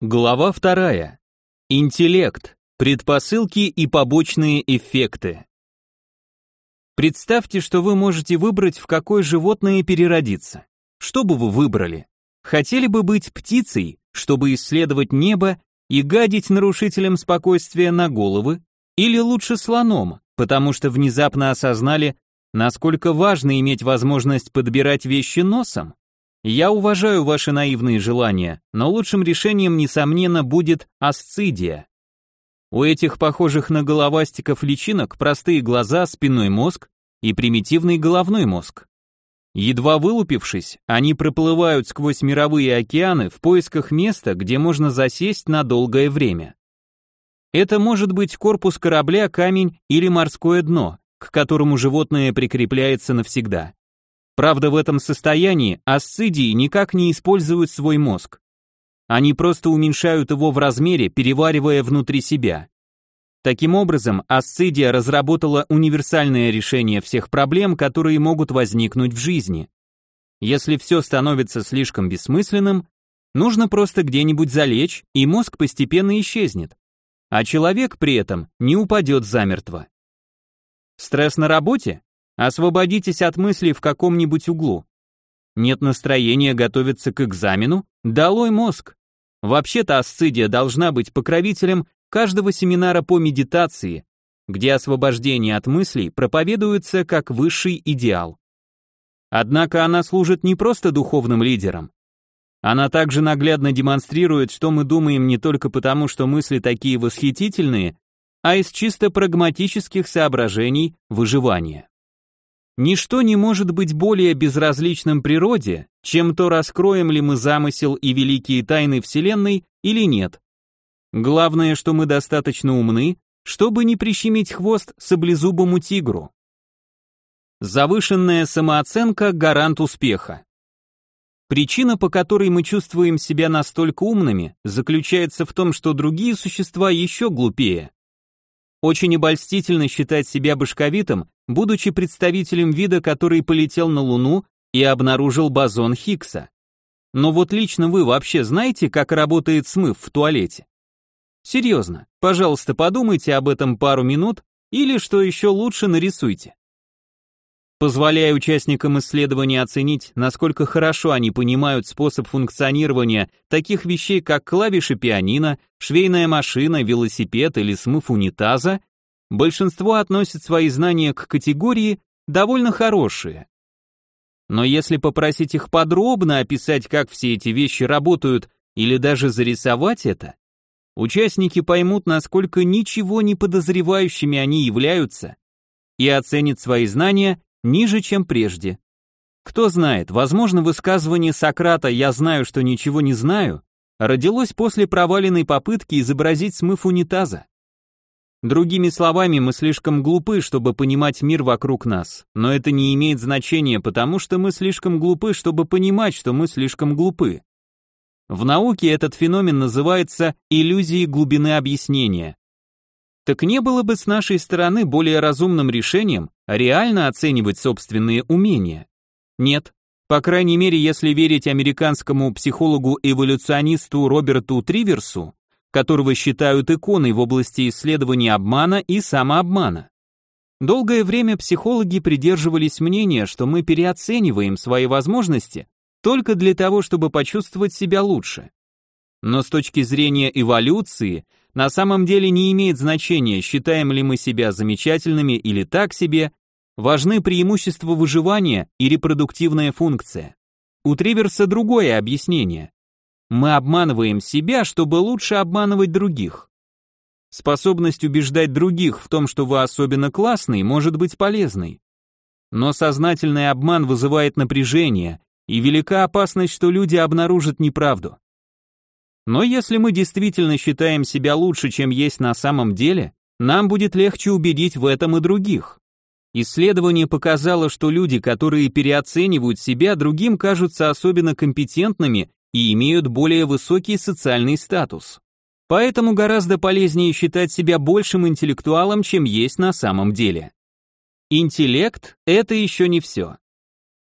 Глава вторая. Интеллект. Предпосылки и побочные эффекты. Представьте, что вы можете выбрать, в какое животное переродиться. Что бы вы выбрали? Хотели бы быть птицей, чтобы исследовать небо и гадить нарушителям спокойствия на головы? Или лучше слоном, потому что внезапно осознали, насколько важно иметь возможность подбирать вещи носом? Я уважаю ваши наивные желания, но лучшим решением, несомненно, будет асцидия. У этих похожих на головастиков личинок простые глаза, спинной мозг и примитивный головной мозг. Едва вылупившись, они проплывают сквозь мировые океаны в поисках места, где можно засесть на долгое время. Это может быть корпус корабля, камень или морское дно, к которому животное прикрепляется навсегда. Правда, в этом состоянии асцидии никак не используют свой мозг. Они просто уменьшают его в размере, переваривая внутри себя. Таким образом, асцидия разработала универсальное решение всех проблем, которые могут возникнуть в жизни. Если все становится слишком бессмысленным, нужно просто где-нибудь залечь, и мозг постепенно исчезнет. А человек при этом не упадет замертво. Стресс на работе? Освободитесь от мыслей в каком-нибудь углу. Нет настроения готовиться к экзамену? Долой мозг. Вообще-то асцидия должна быть покровителем каждого семинара по медитации, где освобождение от мыслей проповедуется как высший идеал. Однако она служит не просто духовным лидером. Она также наглядно демонстрирует, что мы думаем не только потому, что мысли такие восхитительные, а из чисто прагматических соображений выживания. Ничто не может быть более безразличным природе, чем то, раскроем ли мы замысел и великие тайны Вселенной или нет. Главное, что мы достаточно умны, чтобы не прищемить хвост саблезубому тигру. Завышенная самооценка – гарант успеха. Причина, по которой мы чувствуем себя настолько умными, заключается в том, что другие существа еще глупее. Очень обольстительно считать себя башковитым, будучи представителем вида, который полетел на Луну и обнаружил бозон Хиггса. Но вот лично вы вообще знаете, как работает смыв в туалете? Серьезно, пожалуйста, подумайте об этом пару минут или, что еще лучше, нарисуйте позволяя участникам исследования оценить, насколько хорошо они понимают способ функционирования таких вещей, как клавиши пианино, швейная машина, велосипед или смыв унитаза, большинство относит свои знания к категории довольно хорошие. Но если попросить их подробно описать, как все эти вещи работают, или даже зарисовать это, участники поймут, насколько ничего не подозревающими они являются, и оценят свои знания ниже, чем прежде. Кто знает, возможно, высказывание Сократа «я знаю, что ничего не знаю» родилось после проваленной попытки изобразить смыв унитаза. Другими словами, мы слишком глупы, чтобы понимать мир вокруг нас, но это не имеет значения, потому что мы слишком глупы, чтобы понимать, что мы слишком глупы. В науке этот феномен называется иллюзией глубины объяснения. Так не было бы с нашей стороны более разумным решением реально оценивать собственные умения? Нет. По крайней мере, если верить американскому психологу-эволюционисту Роберту Триверсу, которого считают иконой в области исследования обмана и самообмана. Долгое время психологи придерживались мнения, что мы переоцениваем свои возможности только для того, чтобы почувствовать себя лучше. Но с точки зрения эволюции на самом деле не имеет значения, считаем ли мы себя замечательными или так себе, важны преимущества выживания и репродуктивная функция. У Триверса другое объяснение. Мы обманываем себя, чтобы лучше обманывать других. Способность убеждать других в том, что вы особенно классный, может быть полезной. Но сознательный обман вызывает напряжение, и велика опасность, что люди обнаружат неправду. Но если мы действительно считаем себя лучше, чем есть на самом деле, нам будет легче убедить в этом и других. Исследование показало, что люди, которые переоценивают себя, другим кажутся особенно компетентными и имеют более высокий социальный статус. Поэтому гораздо полезнее считать себя большим интеллектуалом, чем есть на самом деле. Интеллект – это еще не все.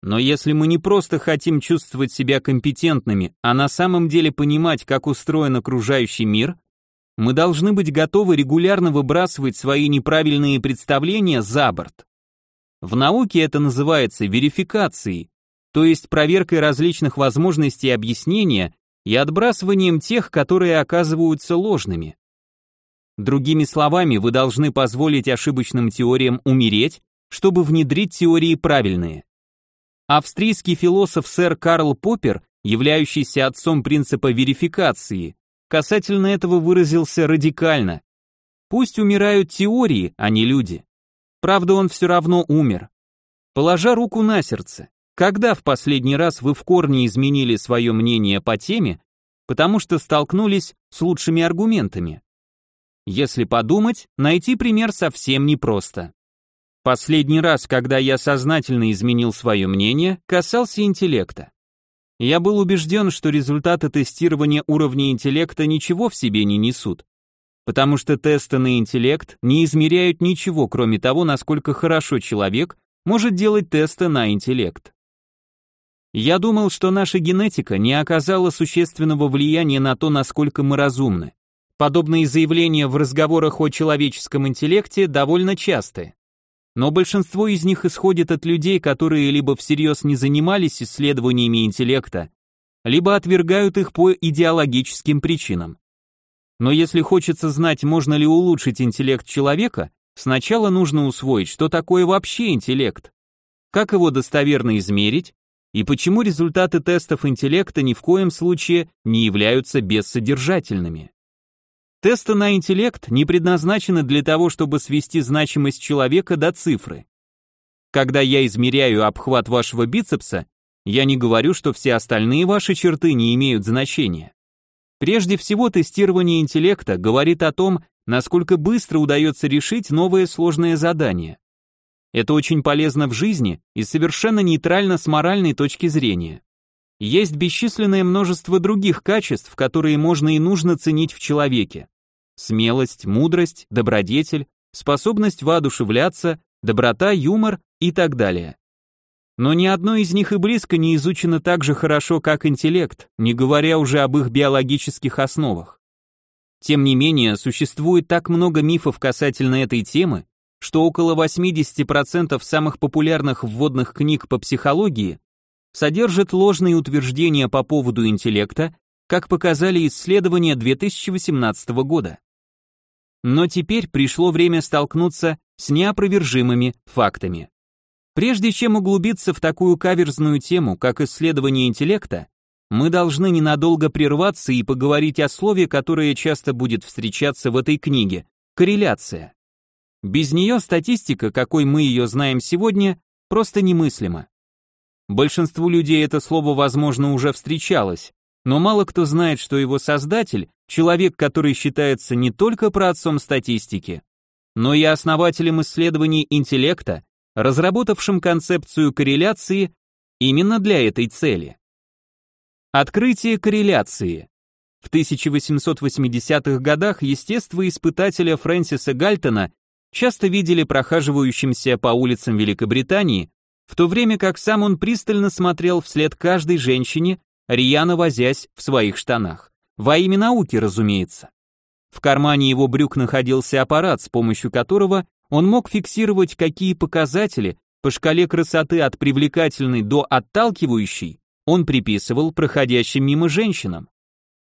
Но если мы не просто хотим чувствовать себя компетентными, а на самом деле понимать, как устроен окружающий мир, мы должны быть готовы регулярно выбрасывать свои неправильные представления за борт. В науке это называется верификацией, то есть проверкой различных возможностей объяснения и отбрасыванием тех, которые оказываются ложными. Другими словами, вы должны позволить ошибочным теориям умереть, чтобы внедрить теории правильные. Австрийский философ сэр Карл Поппер, являющийся отцом принципа верификации, касательно этого выразился радикально. Пусть умирают теории, а не люди. Правда, он все равно умер. Положа руку на сердце, когда в последний раз вы в корне изменили свое мнение по теме, потому что столкнулись с лучшими аргументами? Если подумать, найти пример совсем непросто. Последний раз, когда я сознательно изменил свое мнение, касался интеллекта. Я был убежден, что результаты тестирования уровня интеллекта ничего в себе не несут, потому что тесты на интеллект не измеряют ничего, кроме того, насколько хорошо человек может делать тесты на интеллект. Я думал, что наша генетика не оказала существенного влияния на то, насколько мы разумны. Подобные заявления в разговорах о человеческом интеллекте довольно часты. Но большинство из них исходит от людей, которые либо всерьез не занимались исследованиями интеллекта, либо отвергают их по идеологическим причинам. Но если хочется знать, можно ли улучшить интеллект человека, сначала нужно усвоить, что такое вообще интеллект, как его достоверно измерить, и почему результаты тестов интеллекта ни в коем случае не являются бессодержательными. Тесты на интеллект не предназначены для того, чтобы свести значимость человека до цифры. Когда я измеряю обхват вашего бицепса, я не говорю, что все остальные ваши черты не имеют значения. Прежде всего, тестирование интеллекта говорит о том, насколько быстро удается решить новое сложное задание. Это очень полезно в жизни и совершенно нейтрально с моральной точки зрения. Есть бесчисленное множество других качеств, которые можно и нужно ценить в человеке. Смелость, мудрость, добродетель, способность воодушевляться, доброта, юмор и так далее. Но ни одно из них и близко не изучено так же хорошо, как интеллект, не говоря уже об их биологических основах. Тем не менее, существует так много мифов касательно этой темы, что около 80% самых популярных вводных книг по психологии содержат ложные утверждения по поводу интеллекта, как показали исследования 2018 года. Но теперь пришло время столкнуться с неопровержимыми фактами. Прежде чем углубиться в такую каверзную тему, как исследование интеллекта, мы должны ненадолго прерваться и поговорить о слове, которое часто будет встречаться в этой книге – корреляция. Без нее статистика, какой мы ее знаем сегодня, просто немыслима. Большинству людей это слово, возможно, уже встречалось, но мало кто знает, что его создатель – человек, который считается не только праотцом статистики, но и основателем исследований интеллекта, разработавшим концепцию корреляции именно для этой цели. Открытие корреляции. В 1880-х годах естествоиспытателя Фрэнсиса Гальтона часто видели прохаживающимся по улицам Великобритании, в то время как сам он пристально смотрел вслед каждой женщине, рьяно возясь в своих штанах. Во имя науки, разумеется. В кармане его брюк находился аппарат, с помощью которого он мог фиксировать, какие показатели по шкале красоты от привлекательной до отталкивающей он приписывал проходящим мимо женщинам.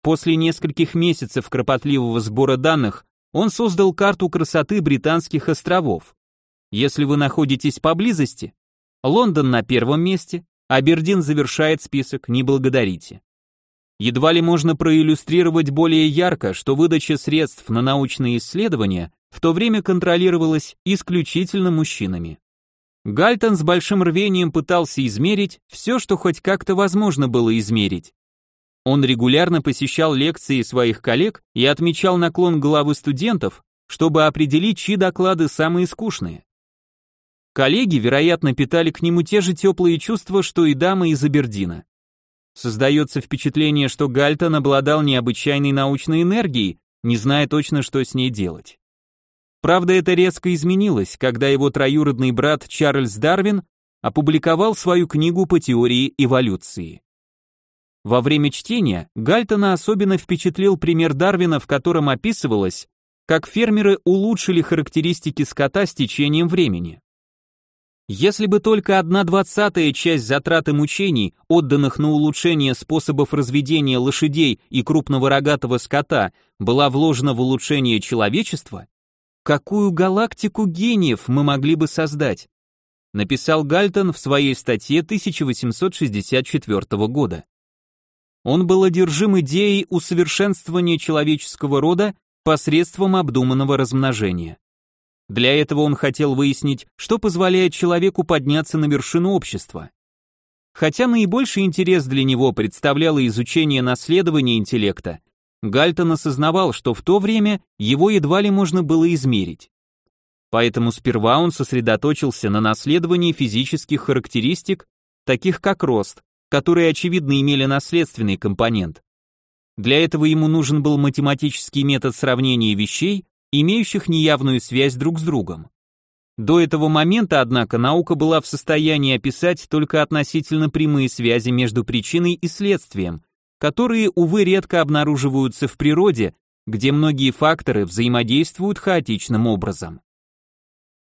После нескольких месяцев кропотливого сбора данных он создал карту красоты британских островов. Если вы находитесь поблизости, Лондон на первом месте, Абердин завершает список, не благодарите. Едва ли можно проиллюстрировать более ярко, что выдача средств на научные исследования в то время контролировалась исключительно мужчинами. Гальтон с большим рвением пытался измерить все, что хоть как-то возможно было измерить, он регулярно посещал лекции своих коллег и отмечал наклон головы студентов, чтобы определить, чьи доклады самые скучные. Коллеги, вероятно, питали к нему те же теплые чувства, что и дамы из Абердина. Создается впечатление, что Гальтон обладал необычайной научной энергией, не зная точно, что с ней делать. Правда, это резко изменилось, когда его троюродный брат Чарльз Дарвин опубликовал свою книгу по теории эволюции. Во время чтения Гальтона особенно впечатлил пример Дарвина, в котором описывалось, как фермеры улучшили характеристики скота с течением времени. Если бы только одна двадцатая часть затрат и мучений, отданных на улучшение способов разведения лошадей и крупного рогатого скота, была вложена в улучшение человечества, какую галактику гениев мы могли бы создать? Написал Гальтон в своей статье 1864 года. Он был одержим идеей усовершенствования человеческого рода посредством обдуманного размножения. Для этого он хотел выяснить, что позволяет человеку подняться на вершину общества. Хотя наибольший интерес для него представляло изучение наследования интеллекта, Гальтон осознавал, что в то время его едва ли можно было измерить. Поэтому сперва он сосредоточился на наследовании физических характеристик, таких как рост, которые очевидно имели наследственный компонент. Для этого ему нужен был математический метод сравнения вещей, имеющих неявную связь друг с другом. До этого момента, однако, наука была в состоянии описать только относительно прямые связи между причиной и следствием, которые, увы, редко обнаруживаются в природе, где многие факторы взаимодействуют хаотичным образом.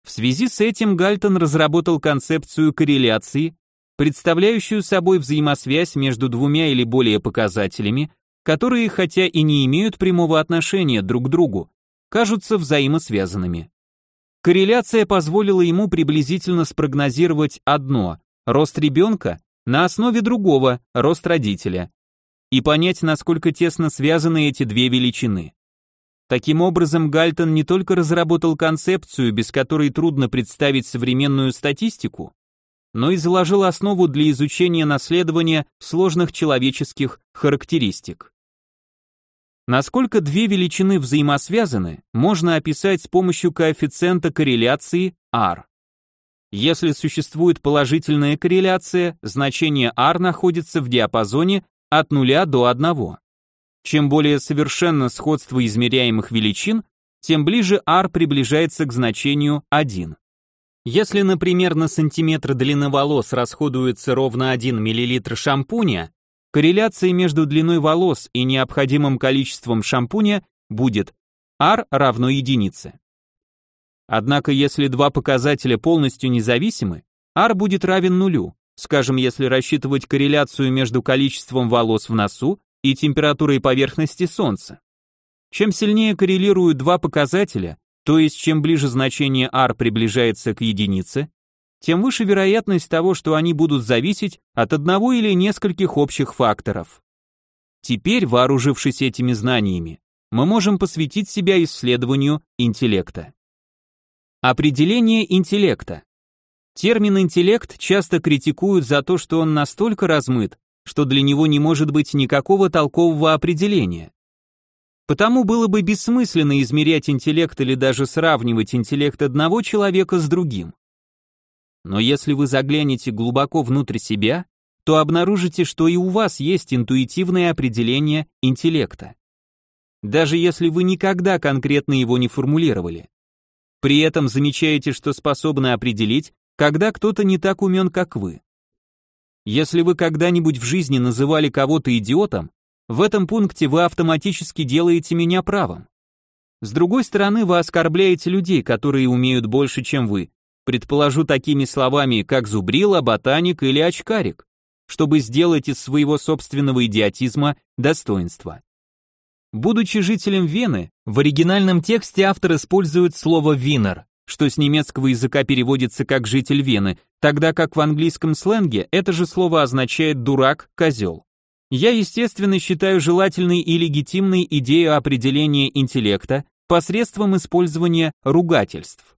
В связи с этим Гальтон разработал концепцию корреляции, представляющую собой взаимосвязь между двумя или более показателями, которые, хотя и не имеют прямого отношения друг к другу, кажутся взаимосвязанными. Корреляция позволила ему приблизительно спрогнозировать одно – рост ребенка на основе другого – рост родителя, и понять, насколько тесно связаны эти две величины. Таким образом, Гальтон не только разработал концепцию, без которой трудно представить современную статистику, но и заложил основу для изучения наследования сложных человеческих характеристик. Насколько две величины взаимосвязаны, можно описать с помощью коэффициента корреляции R. Если существует положительная корреляция, значение R находится в диапазоне от 0 до 1. Чем более совершенно сходство измеряемых величин, тем ближе R приближается к значению 1. Если, например, на сантиметр длины волос расходуется ровно 1 мл шампуня, Корреляция между длиной волос и необходимым количеством шампуня будет R равно единице. Однако если два показателя полностью независимы, R будет равен нулю, скажем, если рассчитывать корреляцию между количеством волос в носу и температурой поверхности Солнца. Чем сильнее коррелируют два показателя, то есть чем ближе значение R приближается к единице, тем выше вероятность того, что они будут зависеть от одного или нескольких общих факторов. Теперь, вооружившись этими знаниями, мы можем посвятить себя исследованию интеллекта. Определение интеллекта. Термин интеллект часто критикуют за то, что он настолько размыт, что для него не может быть никакого толкового определения. Потому было бы бессмысленно измерять интеллект или даже сравнивать интеллект одного человека с другим. Но если вы заглянете глубоко внутрь себя, то обнаружите, что и у вас есть интуитивное определение интеллекта. Даже если вы никогда конкретно его не формулировали. При этом замечаете, что способны определить, когда кто-то не так умен, как вы. Если вы когда-нибудь в жизни называли кого-то идиотом, в этом пункте вы автоматически делаете меня правым. С другой стороны, вы оскорбляете людей, которые умеют больше, чем вы, предположу такими словами, как зубрила, ботаник или очкарик, чтобы сделать из своего собственного идиотизма достоинство. Будучи жителем Вены, в оригинальном тексте автор использует слово «винер», что с немецкого языка переводится как «житель Вены», тогда как в английском сленге это же слово означает «дурак», «козел». Я, естественно, считаю желательной и легитимной идею определения интеллекта посредством использования ругательств.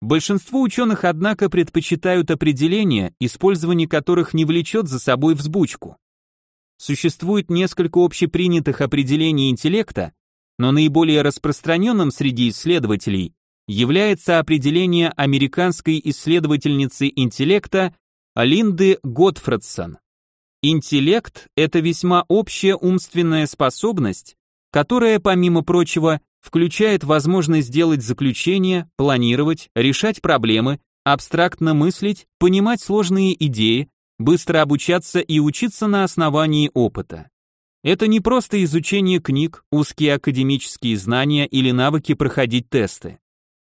Большинство ученых, однако, предпочитают определения, использование которых не влечет за собой взбучку. Существует несколько общепринятых определений интеллекта, но наиболее распространенным среди исследователей является определение американской исследовательницы интеллекта Линды Готфредсон. Интеллект – это весьма общая умственная способность, которая, помимо прочего, включает возможность сделать заключения, планировать, решать проблемы, абстрактно мыслить, понимать сложные идеи, быстро обучаться и учиться на основании опыта. Это не просто изучение книг, узкие академические знания или навыки проходить тесты.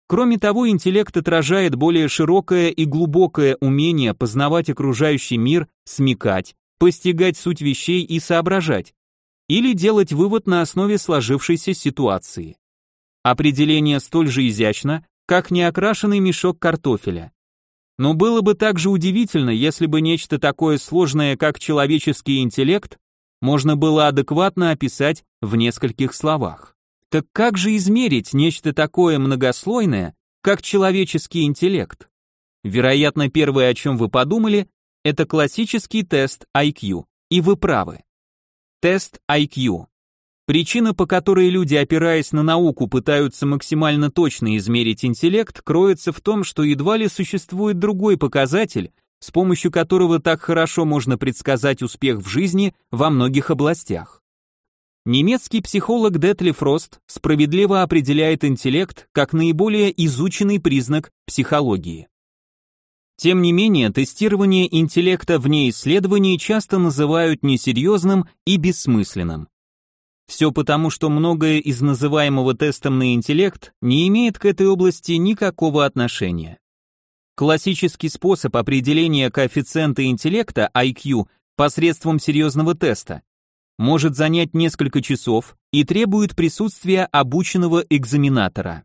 Кроме того, интеллект отражает более широкое и глубокое умение познавать окружающий мир, смекать, постигать суть вещей и соображать, или делать вывод на основе сложившейся ситуации. Определение столь же изящно, как неокрашенный мешок картофеля. Но было бы также удивительно, если бы нечто такое сложное, как человеческий интеллект, можно было адекватно описать в нескольких словах. Так как же измерить нечто такое многослойное, как человеческий интеллект? Вероятно, первое, о чем вы подумали, это классический тест IQ, и вы правы. Тест IQ. Причина, по которой люди, опираясь на науку, пытаются максимально точно измерить интеллект, кроется в том, что едва ли существует другой показатель, с помощью которого так хорошо можно предсказать успех в жизни во многих областях. Немецкий психолог Детли Фрост справедливо определяет интеллект как наиболее изученный признак психологии. Тем не менее, тестирование интеллекта вне исследований часто называют несерьезным и бессмысленным. Все потому, что многое из называемого тестом на интеллект не имеет к этой области никакого отношения. Классический способ определения коэффициента интеллекта IQ посредством серьезного теста может занять несколько часов и требует присутствия обученного экзаменатора.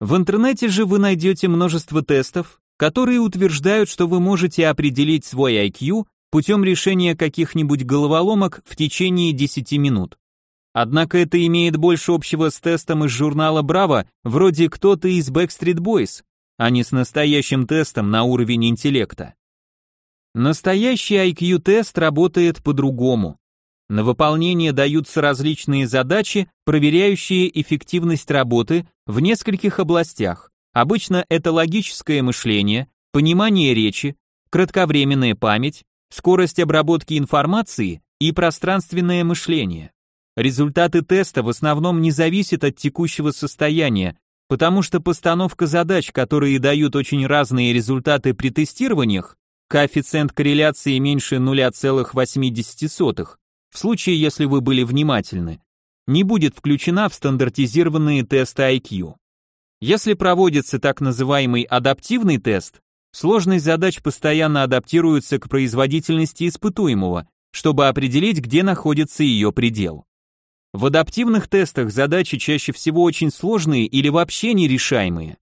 В интернете же вы найдете множество тестов, которые утверждают, что вы можете определить свой IQ путем решения каких-нибудь головоломок в течение 10 минут. Однако это имеет больше общего с тестом из журнала Браво, вроде кто-то из Backstreet Boys, а не с настоящим тестом на уровень интеллекта. Настоящий IQ-тест работает по-другому. На выполнение даются различные задачи, проверяющие эффективность работы в нескольких областях. Обычно это логическое мышление, понимание речи, кратковременная память, скорость обработки информации и пространственное мышление. Результаты теста в основном не зависят от текущего состояния, потому что постановка задач, которые дают очень разные результаты при тестированиях, коэффициент корреляции меньше 0,80, в случае, если вы были внимательны, не будет включена в стандартизированные тесты IQ. Если проводится так называемый адаптивный тест, сложность задач постоянно адаптируется к производительности испытуемого, чтобы определить, где находится ее предел. В адаптивных тестах задачи чаще всего очень сложные или вообще нерешаемые.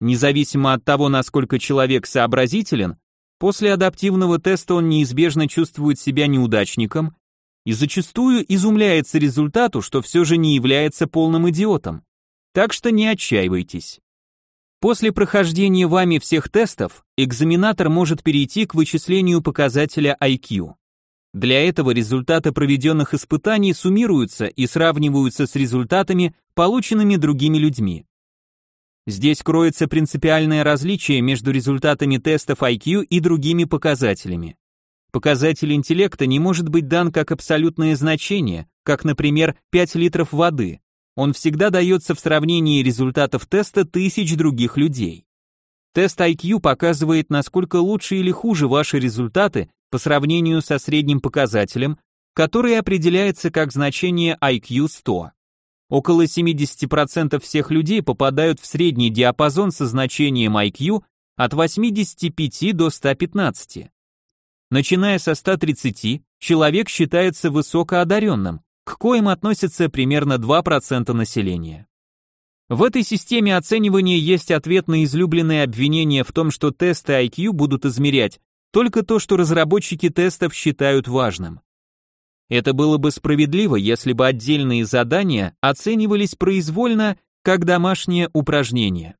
Независимо от того, насколько человек сообразителен, после адаптивного теста он неизбежно чувствует себя неудачником и зачастую изумляется результату, что все же не является полным идиотом. Так что не отчаивайтесь. После прохождения вами всех тестов, экзаменатор может перейти к вычислению показателя IQ. Для этого результаты проведенных испытаний суммируются и сравниваются с результатами, полученными другими людьми. Здесь кроется принципиальное различие между результатами тестов IQ и другими показателями. Показатель интеллекта не может быть дан как абсолютное значение, как, например, 5 литров воды. Он всегда дается в сравнении результатов теста тысяч других людей. Тест IQ показывает, насколько лучше или хуже ваши результаты по сравнению со средним показателем, который определяется как значение IQ 100. Около 70% всех людей попадают в средний диапазон со значением IQ от 85 до 115. Начиная со 130, человек считается высокоодаренным, к коим относятся примерно 2% населения. В этой системе оценивания есть ответ на излюбленные обвинения в том, что тесты IQ будут измерять только то, что разработчики тестов считают важным. Это было бы справедливо, если бы отдельные задания оценивались произвольно как домашнее упражнение.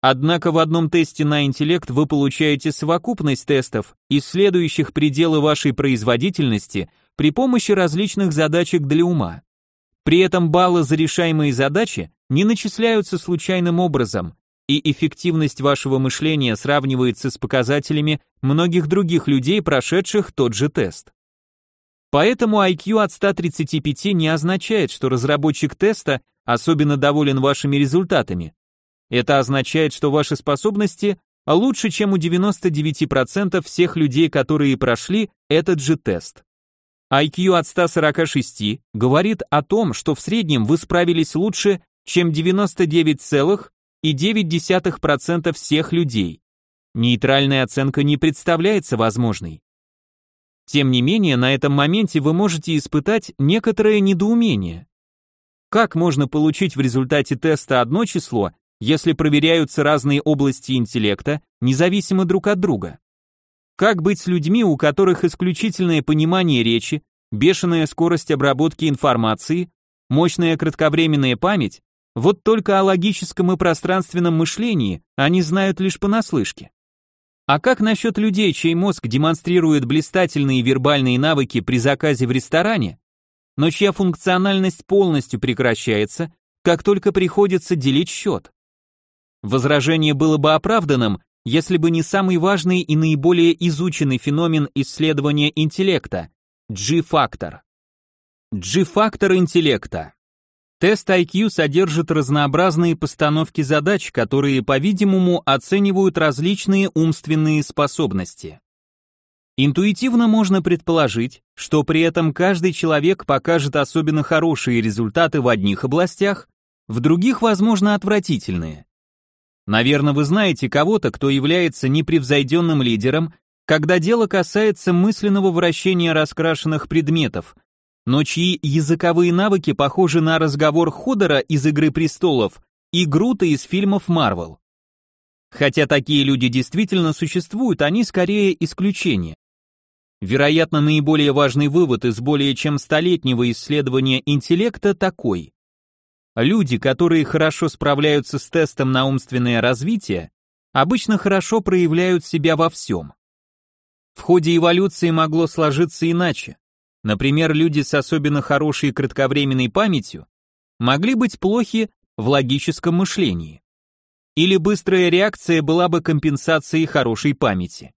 Однако в одном тесте на интеллект вы получаете совокупность тестов, исследующих пределы вашей производительности при помощи различных задачек для ума. При этом баллы за решаемые задачи не начисляются случайным образом, и эффективность вашего мышления сравнивается с показателями многих других людей, прошедших тот же тест. Поэтому IQ от 135 не означает, что разработчик теста особенно доволен вашими результатами. Это означает, что ваши способности лучше, чем у 99% всех людей, которые прошли этот же тест. IQ от 146 говорит о том, что в среднем вы справились лучше, чем 99,9% всех людей. Нейтральная оценка не представляется возможной. Тем не менее, на этом моменте вы можете испытать некоторое недоумение. Как можно получить в результате теста одно число, если проверяются разные области интеллекта, независимо друг от друга? Как быть с людьми, у которых исключительное понимание речи, бешеная скорость обработки информации, мощная кратковременная память, вот только о логическом и пространственном мышлении они знают лишь понаслышке. А как насчет людей, чей мозг демонстрирует блистательные вербальные навыки при заказе в ресторане, но чья функциональность полностью прекращается, как только приходится делить счет? Возражение было бы оправданным, если бы не самый важный и наиболее изученный феномен исследования интеллекта – G-фактор. G-фактор интеллекта. Тест IQ содержит разнообразные постановки задач, которые, по-видимому, оценивают различные умственные способности. Интуитивно можно предположить, что при этом каждый человек покажет особенно хорошие результаты в одних областях, в других, возможно, отвратительные. Наверное, вы знаете кого-то, кто является непревзойденным лидером, когда дело касается мысленного вращения раскрашенных предметов, но чьи языковые навыки похожи на разговор Ходора из «Игры престолов» и Грута из фильмов Марвел. Хотя такие люди действительно существуют, они скорее исключение. Вероятно, наиболее важный вывод из более чем столетнего исследования интеллекта такой. Люди, которые хорошо справляются с тестом на умственное развитие, обычно хорошо проявляют себя во всем. В ходе эволюции могло сложиться иначе. Например, люди с особенно хорошей кратковременной памятью могли быть плохи в логическом мышлении. Или быстрая реакция была бы компенсацией хорошей памяти.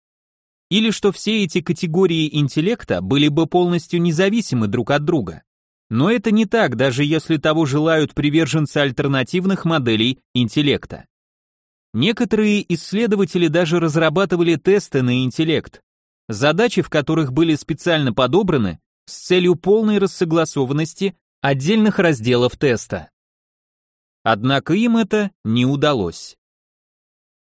Или что все эти категории интеллекта были бы полностью независимы друг от друга. Но это не так, даже если того желают приверженцы альтернативных моделей интеллекта. Некоторые исследователи даже разрабатывали тесты на интеллект, задачи в которых были специально подобраны с целью полной рассогласованности отдельных разделов теста. Однако им это не удалось.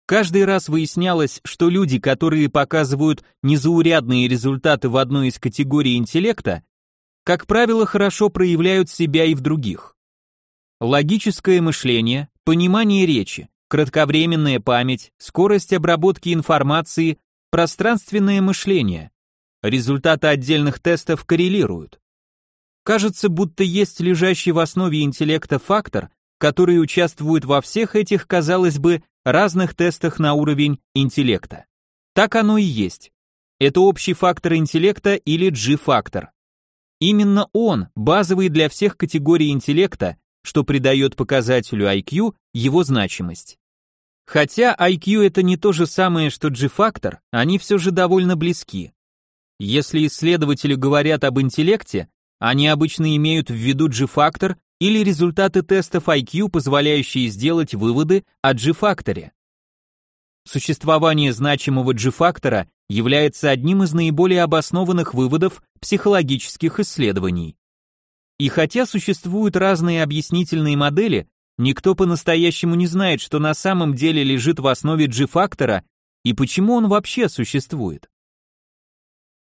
Каждый раз выяснялось, что люди, которые показывают незаурядные результаты в одной из категорий интеллекта, как правило, хорошо проявляют себя и в других. Логическое мышление, понимание речи, кратковременная память, скорость обработки информации, пространственное мышление Результаты отдельных тестов коррелируют. Кажется, будто есть лежащий в основе интеллекта фактор, который участвует во всех этих, казалось бы, разных тестах на уровень интеллекта. Так оно и есть. Это общий фактор интеллекта или G-фактор. Именно он базовый для всех категорий интеллекта, что придает показателю IQ его значимость. Хотя IQ это не то же самое, что G-фактор, они все же довольно близки. Если исследователи говорят об интеллекте, они обычно имеют в виду G-фактор или результаты тестов IQ, позволяющие сделать выводы о G-факторе. Существование значимого G-фактора является одним из наиболее обоснованных выводов психологических исследований. И хотя существуют разные объяснительные модели, никто по-настоящему не знает, что на самом деле лежит в основе G-фактора и почему он вообще существует.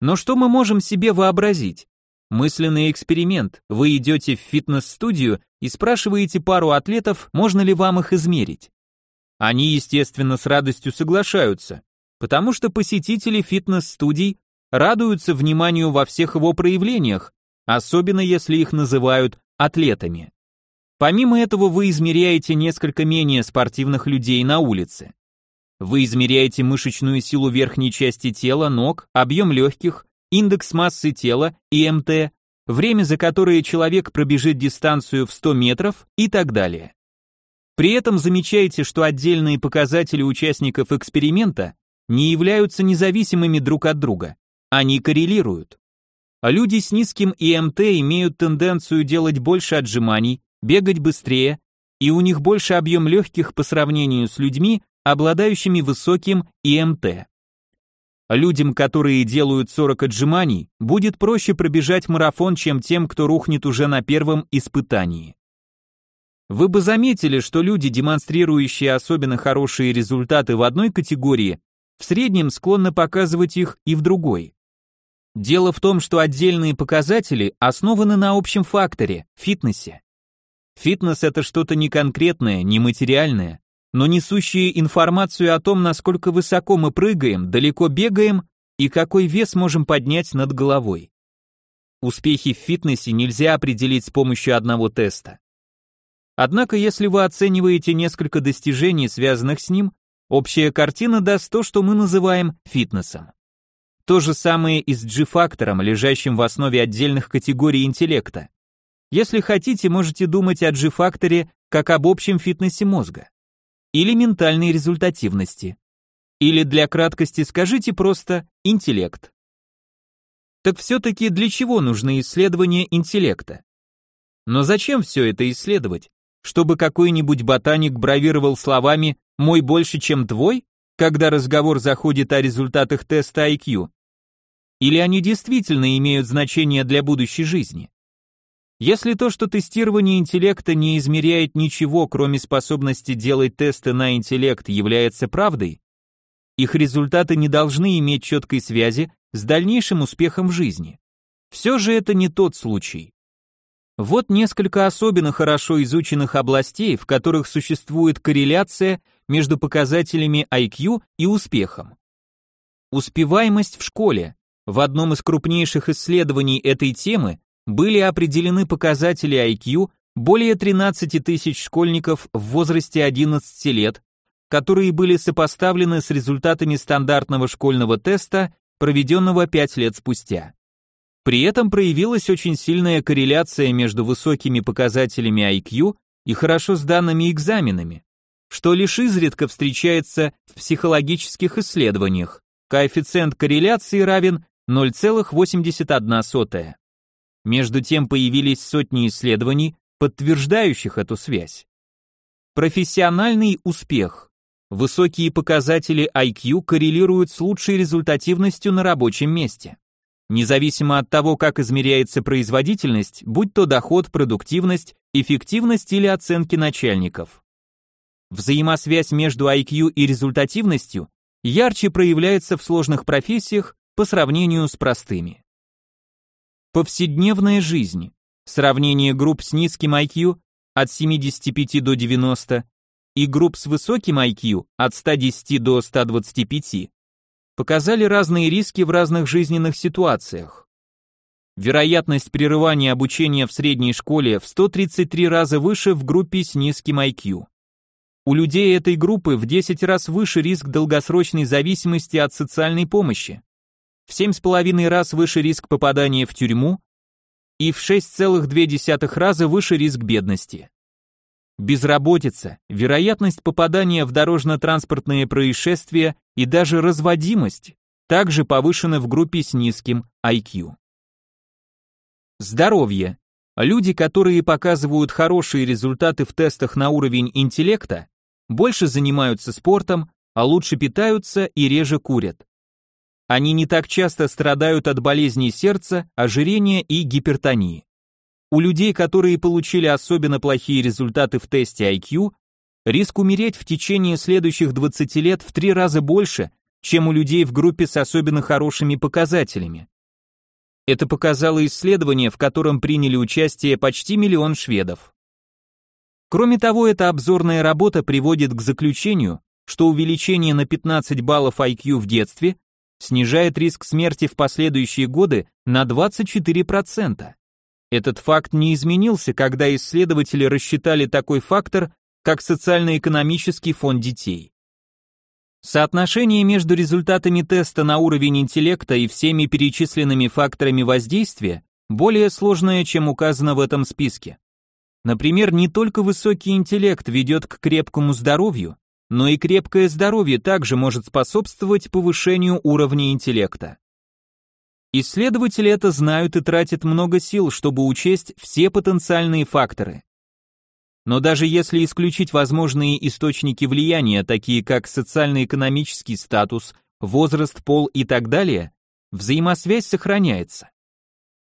Но что мы можем себе вообразить? Мысленный эксперимент. Вы идете в фитнес-студию и спрашиваете пару атлетов, можно ли вам их измерить. Они, естественно, с радостью соглашаются, потому что посетители фитнес-студий радуются вниманию во всех его проявлениях, особенно если их называют атлетами. Помимо этого вы измеряете несколько менее спортивных людей на улице. Вы измеряете мышечную силу верхней части тела, ног, объем легких, индекс массы тела, ИМТ, время, за которое человек пробежит дистанцию в 100 метров и так далее. При этом замечаете, что отдельные показатели участников эксперимента не являются независимыми друг от друга, они коррелируют. Люди с низким ИМТ имеют тенденцию делать больше отжиманий, бегать быстрее, и у них больше объем легких по сравнению с людьми, обладающими высоким ИМТ. Людям, которые делают 40 отжиманий, будет проще пробежать марафон, чем тем, кто рухнет уже на первом испытании. Вы бы заметили, что люди, демонстрирующие особенно хорошие результаты в одной категории, в среднем склонны показывать их и в другой. Дело в том, что отдельные показатели основаны на общем факторе – фитнесе. Фитнес – это что-то не конкретное, не материальное, но несущее информацию о том, насколько высоко мы прыгаем, далеко бегаем и какой вес можем поднять над головой. Успехи в фитнесе нельзя определить с помощью одного теста. Однако, если вы оцениваете несколько достижений, связанных с ним, общая картина даст то, что мы называем фитнесом. То же самое и с G-фактором, лежащим в основе отдельных категорий интеллекта. Если хотите, можете думать о G-факторе как об общем фитнесе мозга. Или ментальной результативности. Или для краткости скажите просто интеллект. Так все-таки для чего нужны исследования интеллекта? Но зачем все это исследовать? Чтобы какой-нибудь ботаник бравировал словами «мой больше, чем твой», когда разговор заходит о результатах теста IQ? Или они действительно имеют значение для будущей жизни? Если то, что тестирование интеллекта не измеряет ничего, кроме способности делать тесты на интеллект, является правдой, их результаты не должны иметь четкой связи с дальнейшим успехом в жизни. Все же это не тот случай. Вот несколько особенно хорошо изученных областей, в которых существует корреляция между показателями IQ и успехом. Успеваемость в школе. В одном из крупнейших исследований этой темы были определены показатели IQ более 13 тысяч школьников в возрасте 11 лет, которые были сопоставлены с результатами стандартного школьного теста, проведенного 5 лет спустя. При этом проявилась очень сильная корреляция между высокими показателями IQ и хорошо сданными экзаменами, что лишь изредка встречается в психологических исследованиях. Коэффициент корреляции равен 0,81. Между тем появились сотни исследований, подтверждающих эту связь. Профессиональный успех. Высокие показатели IQ коррелируют с лучшей результативностью на рабочем месте. Независимо от того, как измеряется производительность, будь то доход, продуктивность, эффективность или оценки начальников. Взаимосвязь между IQ и результативностью ярче проявляется в сложных профессиях по сравнению с простыми. Повседневная жизнь. Сравнение групп с низким IQ от 75 до 90 и групп с высоким IQ от 110 до 125 показали разные риски в разных жизненных ситуациях. Вероятность прерывания обучения в средней школе в 133 раза выше в группе с низким IQ. У людей этой группы в 10 раз выше риск долгосрочной зависимости от социальной помощи в 7,5 раз выше риск попадания в тюрьму и в 6,2 раза выше риск бедности. Безработица, вероятность попадания в дорожно-транспортные происшествия и даже разводимость также повышены в группе с низким IQ. Здоровье. Люди, которые показывают хорошие результаты в тестах на уровень интеллекта, больше занимаются спортом, а лучше питаются и реже курят. Они не так часто страдают от болезней сердца, ожирения и гипертонии. У людей, которые получили особенно плохие результаты в тесте IQ, риск умереть в течение следующих 20 лет в три раза больше, чем у людей в группе с особенно хорошими показателями. Это показало исследование, в котором приняли участие почти миллион шведов. Кроме того, эта обзорная работа приводит к заключению, что увеличение на 15 баллов IQ в детстве снижает риск смерти в последующие годы на 24%. Этот факт не изменился, когда исследователи рассчитали такой фактор, как социально-экономический фон детей. Соотношение между результатами теста на уровень интеллекта и всеми перечисленными факторами воздействия более сложное, чем указано в этом списке. Например, не только высокий интеллект ведет к крепкому здоровью, но и крепкое здоровье также может способствовать повышению уровня интеллекта. Исследователи это знают и тратят много сил, чтобы учесть все потенциальные факторы. Но даже если исключить возможные источники влияния, такие как социально-экономический статус, возраст, пол и так далее, взаимосвязь сохраняется.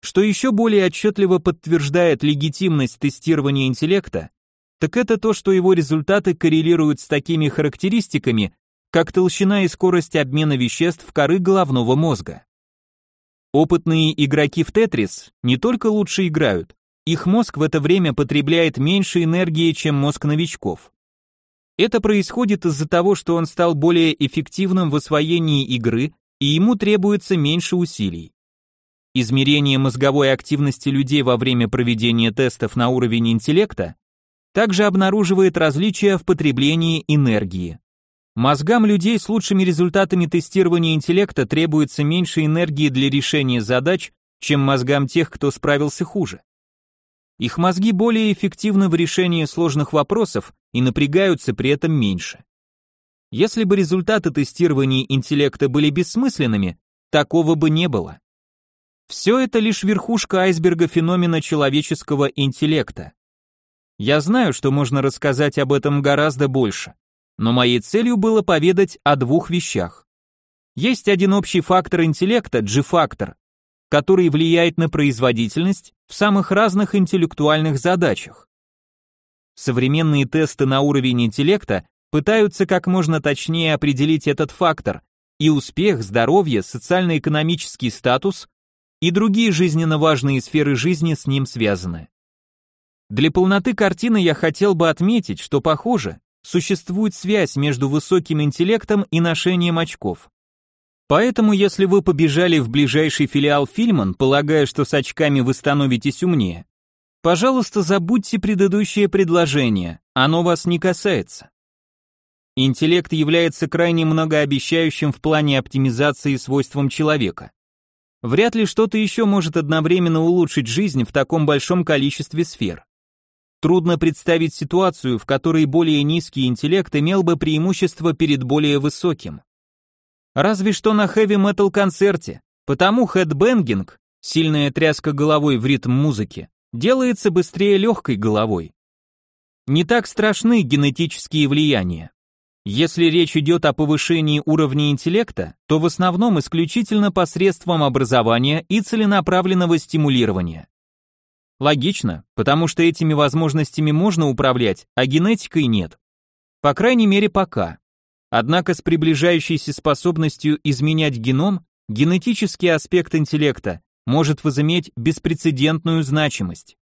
Что еще более отчетливо подтверждает легитимность тестирования интеллекта, так это то, что его результаты коррелируют с такими характеристиками, как толщина и скорость обмена веществ коры головного мозга. Опытные игроки в Тетрис не только лучше играют, их мозг в это время потребляет меньше энергии, чем мозг новичков. Это происходит из-за того, что он стал более эффективным в освоении игры, и ему требуется меньше усилий. Измерение мозговой активности людей во время проведения тестов на уровень интеллекта также обнаруживает различия в потреблении энергии. Мозгам людей с лучшими результатами тестирования интеллекта требуется меньше энергии для решения задач, чем мозгам тех, кто справился хуже. Их мозги более эффективны в решении сложных вопросов и напрягаются при этом меньше. Если бы результаты тестирования интеллекта были бессмысленными, такого бы не было. Все это лишь верхушка айсберга феномена человеческого интеллекта. Я знаю, что можно рассказать об этом гораздо больше, но моей целью было поведать о двух вещах. Есть один общий фактор интеллекта, G-фактор, который влияет на производительность в самых разных интеллектуальных задачах. Современные тесты на уровень интеллекта пытаются как можно точнее определить этот фактор, и успех, здоровье, социально-экономический статус и другие жизненно важные сферы жизни с ним связаны. Для полноты картины я хотел бы отметить, что, похоже, существует связь между высоким интеллектом и ношением очков. Поэтому, если вы побежали в ближайший филиал Фильман, полагая, что с очками вы становитесь умнее, пожалуйста, забудьте предыдущее предложение, оно вас не касается. Интеллект является крайне многообещающим в плане оптимизации свойством человека. Вряд ли что-то еще может одновременно улучшить жизнь в таком большом количестве сфер. Трудно представить ситуацию, в которой более низкий интеллект имел бы преимущество перед более высоким. Разве что на хэви-метал концерте, потому хедбэнгинг, сильная тряска головой в ритм музыки, делается быстрее легкой головой. Не так страшны генетические влияния. Если речь идет о повышении уровня интеллекта, то в основном исключительно посредством образования и целенаправленного стимулирования. Логично, потому что этими возможностями можно управлять, а генетикой нет. По крайней мере пока. Однако с приближающейся способностью изменять геном, генетический аспект интеллекта может возыметь беспрецедентную значимость.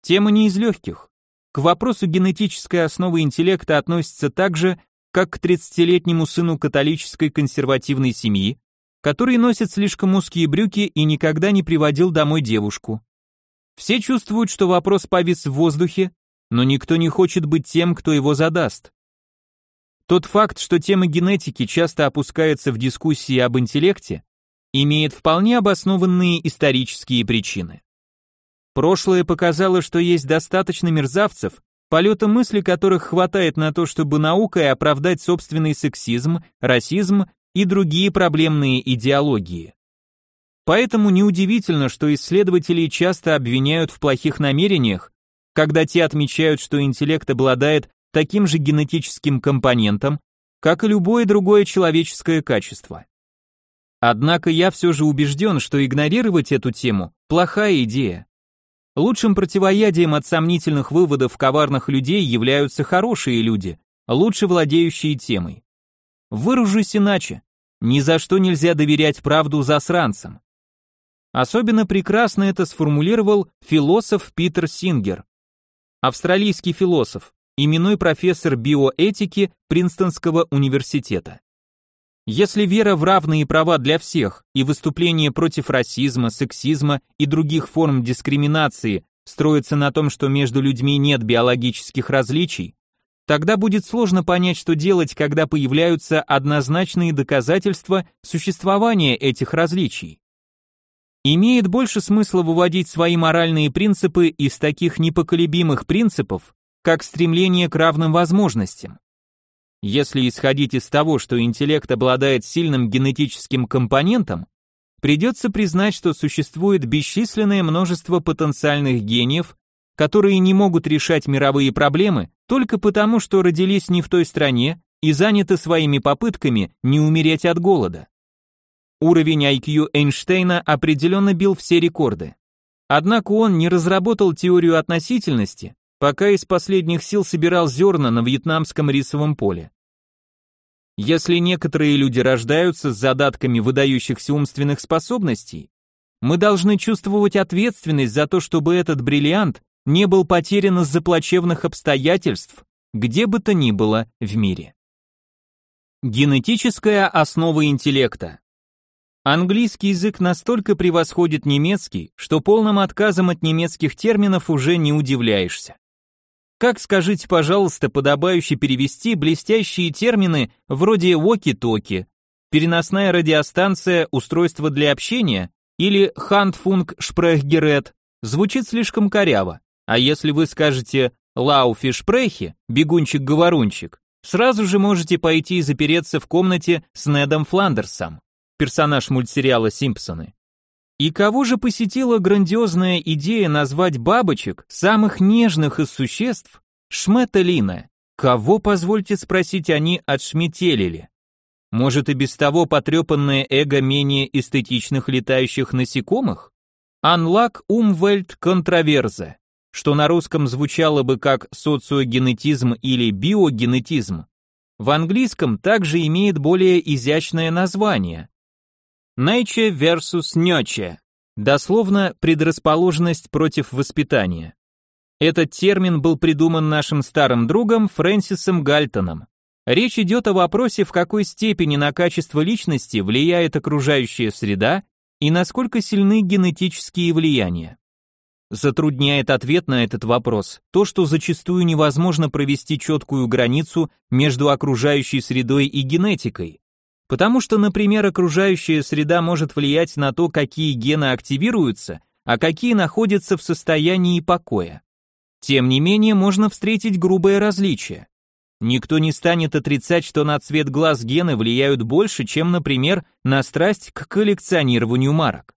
Тема не из легких. К вопросу генетической основы интеллекта относится также как к 30-летнему сыну католической консервативной семьи, который носит слишком узкие брюки и никогда не приводил домой девушку. Все чувствуют, что вопрос повис в воздухе, но никто не хочет быть тем, кто его задаст. Тот факт, что тема генетики часто опускается в дискуссии об интеллекте, имеет вполне обоснованные исторические причины. Прошлое показало, что есть достаточно мерзавцев, полета мысли которых хватает на то, чтобы наукой оправдать собственный сексизм, расизм и другие проблемные идеологии. Поэтому неудивительно, что исследователи часто обвиняют в плохих намерениях, когда те отмечают, что интеллект обладает таким же генетическим компонентом, как и любое другое человеческое качество. Однако я все же убежден, что игнорировать эту тему – плохая идея. Лучшим противоядием от сомнительных выводов коварных людей являются хорошие люди, лучше владеющие темой. Выражусь иначе. Ни за что нельзя доверять правду засранцам. Особенно прекрасно это сформулировал философ Питер Сингер. Австралийский философ, именной профессор биоэтики Принстонского университета. Если вера в равные права для всех и выступление против расизма, сексизма и других форм дискриминации строится на том, что между людьми нет биологических различий, тогда будет сложно понять, что делать, когда появляются однозначные доказательства существования этих различий. Имеет больше смысла выводить свои моральные принципы из таких непоколебимых принципов, как стремление к равным возможностям. Если исходить из того, что интеллект обладает сильным генетическим компонентом, придется признать, что существует бесчисленное множество потенциальных гениев, которые не могут решать мировые проблемы только потому, что родились не в той стране и заняты своими попытками не умереть от голода. Уровень IQ Эйнштейна определенно бил все рекорды. Однако он не разработал теорию относительности, пока из последних сил собирал зерна на вьетнамском рисовом поле. Если некоторые люди рождаются с задатками выдающихся умственных способностей, мы должны чувствовать ответственность за то, чтобы этот бриллиант не был потерян из-за плачевных обстоятельств, где бы то ни было в мире. Генетическая основа интеллекта. Английский язык настолько превосходит немецкий, что полным отказом от немецких терминов уже не удивляешься. Как, скажите, пожалуйста, подобающе перевести блестящие термины вроде «воки-токи», переносная радиостанция, устройство для общения или «хандфунг-шпрехгерет» звучит слишком коряво. А если вы скажете «лауфи-шпрехи», бегунчик-говорунчик, сразу же можете пойти и запереться в комнате с Недом Фландерсом, персонаж мультсериала «Симпсоны». И кого же посетила грандиозная идея назвать бабочек, самых нежных из существ, Шметелина? Кого, позвольте спросить, они отшметелили? Может и без того потрепанное эго менее эстетичных летающих насекомых? Анлак Умвельт Контраверзе что на русском звучало бы как социогенетизм или биогенетизм, в английском также имеет более изящное название. Nature versus nurture, дословно предрасположенность против воспитания. Этот термин был придуман нашим старым другом Фрэнсисом Гальтоном. Речь идет о вопросе, в какой степени на качество личности влияет окружающая среда и насколько сильны генетические влияния. Затрудняет ответ на этот вопрос то, что зачастую невозможно провести четкую границу между окружающей средой и генетикой. Потому что, например, окружающая среда может влиять на то, какие гены активируются, а какие находятся в состоянии покоя. Тем не менее, можно встретить грубое различие. Никто не станет отрицать, что на цвет глаз гены влияют больше, чем, например, на страсть к коллекционированию марок.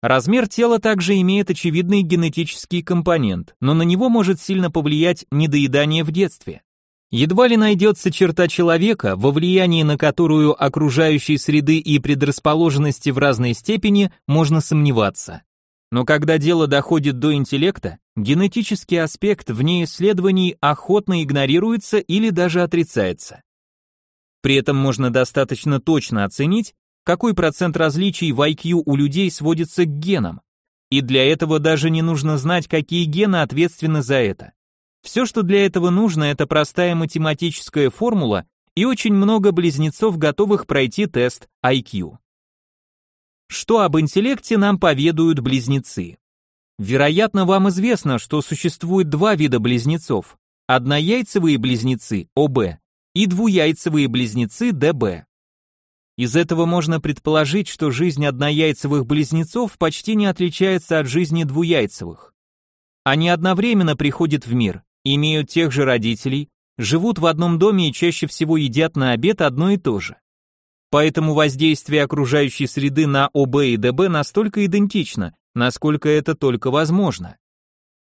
Размер тела также имеет очевидный генетический компонент, но на него может сильно повлиять недоедание в детстве. Едва ли найдется черта человека, во влиянии на которую окружающей среды и предрасположенности в разной степени можно сомневаться. Но когда дело доходит до интеллекта, генетический аспект вне исследований охотно игнорируется или даже отрицается. При этом можно достаточно точно оценить, какой процент различий в IQ у людей сводится к генам. И для этого даже не нужно знать, какие гены ответственны за это. Все, что для этого нужно, это простая математическая формула и очень много близнецов, готовых пройти тест IQ. Что об интеллекте нам поведают близнецы? Вероятно, вам известно, что существует два вида близнецов. Однояйцевые близнецы, ОБ, и двуяйцевые близнецы, ДБ. Из этого можно предположить, что жизнь однояйцевых близнецов почти не отличается от жизни двуяйцевых. Они одновременно приходят в мир, имеют тех же родителей, живут в одном доме и чаще всего едят на обед одно и то же. Поэтому воздействие окружающей среды на ОБ и ДБ настолько идентично, насколько это только возможно.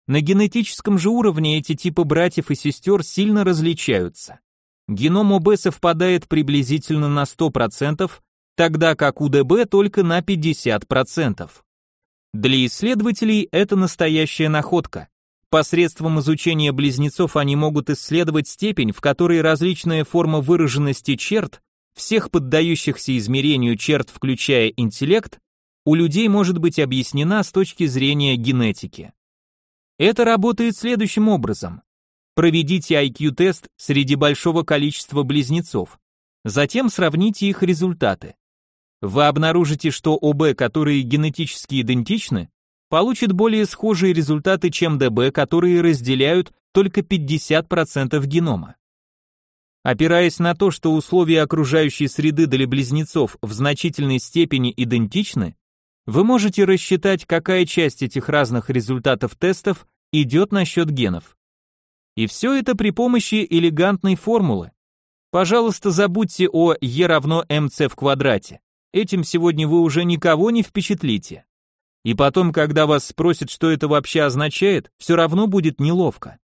На генетическом же уровне эти типы братьев и сестер сильно различаются. Геном ОБ совпадает приблизительно на 100%, тогда как у ДБ только на 50%. Для исследователей это настоящая находка. Посредством изучения близнецов они могут исследовать степень, в которой различная форма выраженности черт, всех поддающихся измерению черт, включая интеллект, у людей может быть объяснена с точки зрения генетики. Это работает следующим образом. Проведите IQ-тест среди большого количества близнецов. Затем сравните их результаты. Вы обнаружите, что ОБ, которые генетически идентичны, получат более схожие результаты, чем ДБ, которые разделяют только 50% генома. Опираясь на то, что условия окружающей среды для близнецов в значительной степени идентичны, вы можете рассчитать, какая часть этих разных результатов тестов идет на счет генов. И все это при помощи элегантной формулы. Пожалуйста, забудьте о e равно mc в квадрате. Этим сегодня вы уже никого не впечатлите. И потом, когда вас спросят, что это вообще означает, все равно будет неловко.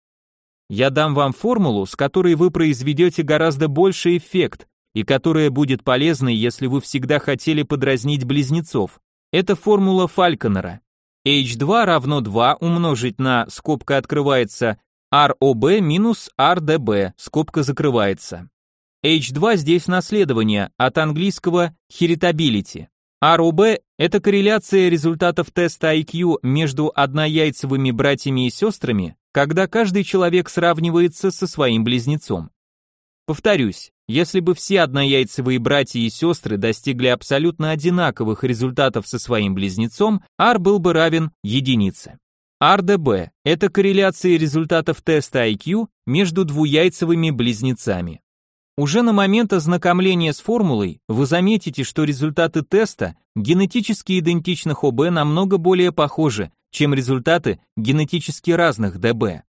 Я дам вам формулу, с которой вы произведете гораздо больший эффект, и которая будет полезной, если вы всегда хотели подразнить близнецов. Это формула Фальконера. H2 равно 2 умножить на, скобка открывается, ROB минус RDB, скобка закрывается. H2 здесь наследование, от английского heritability. ROB – это корреляция результатов теста IQ между однояйцевыми братьями и сестрами, когда каждый человек сравнивается со своим близнецом. Повторюсь, если бы все однояйцевые братья и сестры достигли абсолютно одинаковых результатов со своим близнецом, R был бы равен единице. RDB – это корреляция результатов теста IQ между двуяйцевыми близнецами. Уже на момент ознакомления с формулой вы заметите, что результаты теста генетически идентичных ОБ намного более похожи, чем результаты генетически разных ДБ.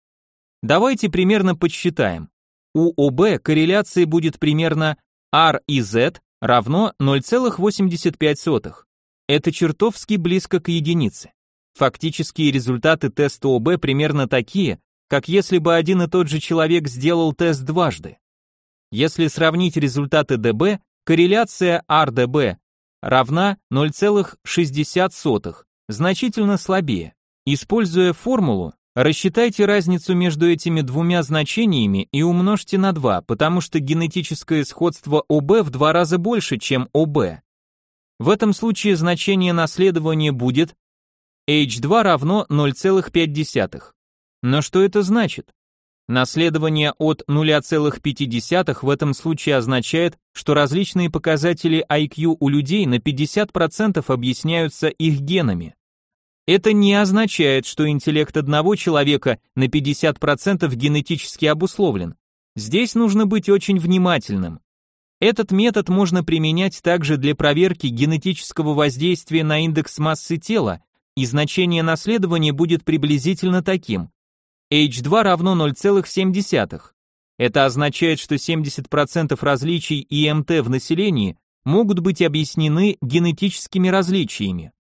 Давайте примерно подсчитаем. У ОБ корреляция будет примерно R и Z равно 0,85. Это чертовски близко к единице. Фактические результаты теста ОБ примерно такие, как если бы один и тот же человек сделал тест дважды. Если сравнить результаты ДБ, корреляция RDB равна 0,60, значительно слабее. Используя формулу, Рассчитайте разницу между этими двумя значениями и умножьте на 2, потому что генетическое сходство ОБ в два раза больше, чем ОБ. В этом случае значение наследования будет H2 равно 0,5. Но что это значит? Наследование от 0,5 в этом случае означает, что различные показатели IQ у людей на 50% объясняются их генами. Это не означает, что интеллект одного человека на 50% генетически обусловлен. Здесь нужно быть очень внимательным. Этот метод можно применять также для проверки генетического воздействия на индекс массы тела, и значение наследования будет приблизительно таким. H2 равно 0,7. Это означает, что 70% различий ИМТ в населении могут быть объяснены генетическими различиями.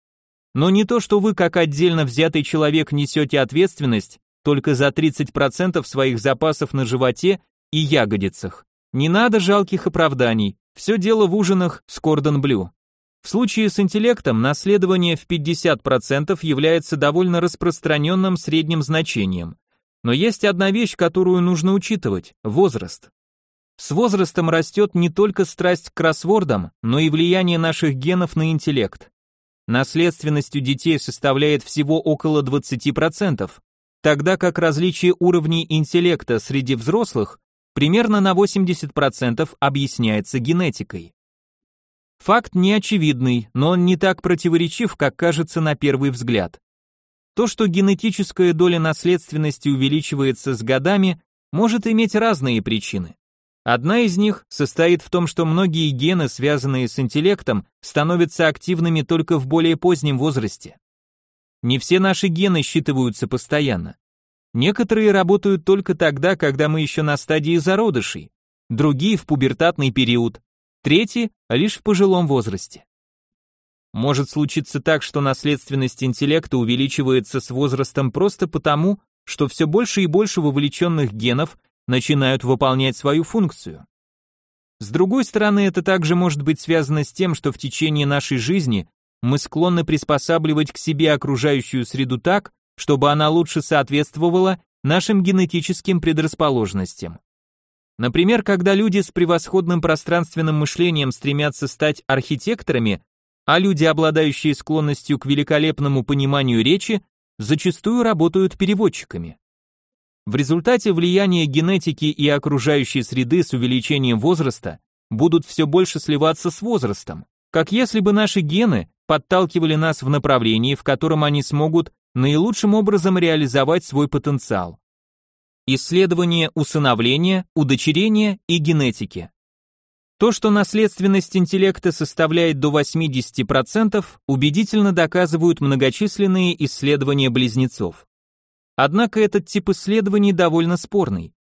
Но не то, что вы как отдельно взятый человек несете ответственность только за 30% своих запасов на животе и ягодицах. Не надо жалких оправданий, все дело в ужинах с кордон блю. В случае с интеллектом наследование в 50% является довольно распространенным средним значением. Но есть одна вещь, которую нужно учитывать – возраст. С возрастом растет не только страсть к кроссвордам, но и влияние наших генов на интеллект. Наследственность у детей составляет всего около 20%, тогда как различие уровней интеллекта среди взрослых примерно на 80% объясняется генетикой. Факт неочевидный, но он не так противоречив, как кажется на первый взгляд. То, что генетическая доля наследственности увеличивается с годами, может иметь разные причины. Одна из них состоит в том, что многие гены, связанные с интеллектом, становятся активными только в более позднем возрасте. Не все наши гены считываются постоянно. Некоторые работают только тогда, когда мы еще на стадии зародышей, другие в пубертатный период, третьи лишь в пожилом возрасте. Может случиться так, что наследственность интеллекта увеличивается с возрастом просто потому, что все больше и больше вовлеченных генов начинают выполнять свою функцию. С другой стороны, это также может быть связано с тем, что в течение нашей жизни мы склонны приспосабливать к себе окружающую среду так, чтобы она лучше соответствовала нашим генетическим предрасположенностям. Например, когда люди с превосходным пространственным мышлением стремятся стать архитекторами, а люди, обладающие склонностью к великолепному пониманию речи, зачастую работают переводчиками. В результате влияние генетики и окружающей среды с увеличением возраста будут все больше сливаться с возрастом, как если бы наши гены подталкивали нас в направлении, в котором они смогут наилучшим образом реализовать свой потенциал. Исследование усыновления, удочерения и генетики. То, что наследственность интеллекта составляет до 80%, убедительно доказывают многочисленные исследования близнецов. Однако этот тип исследований довольно спорный.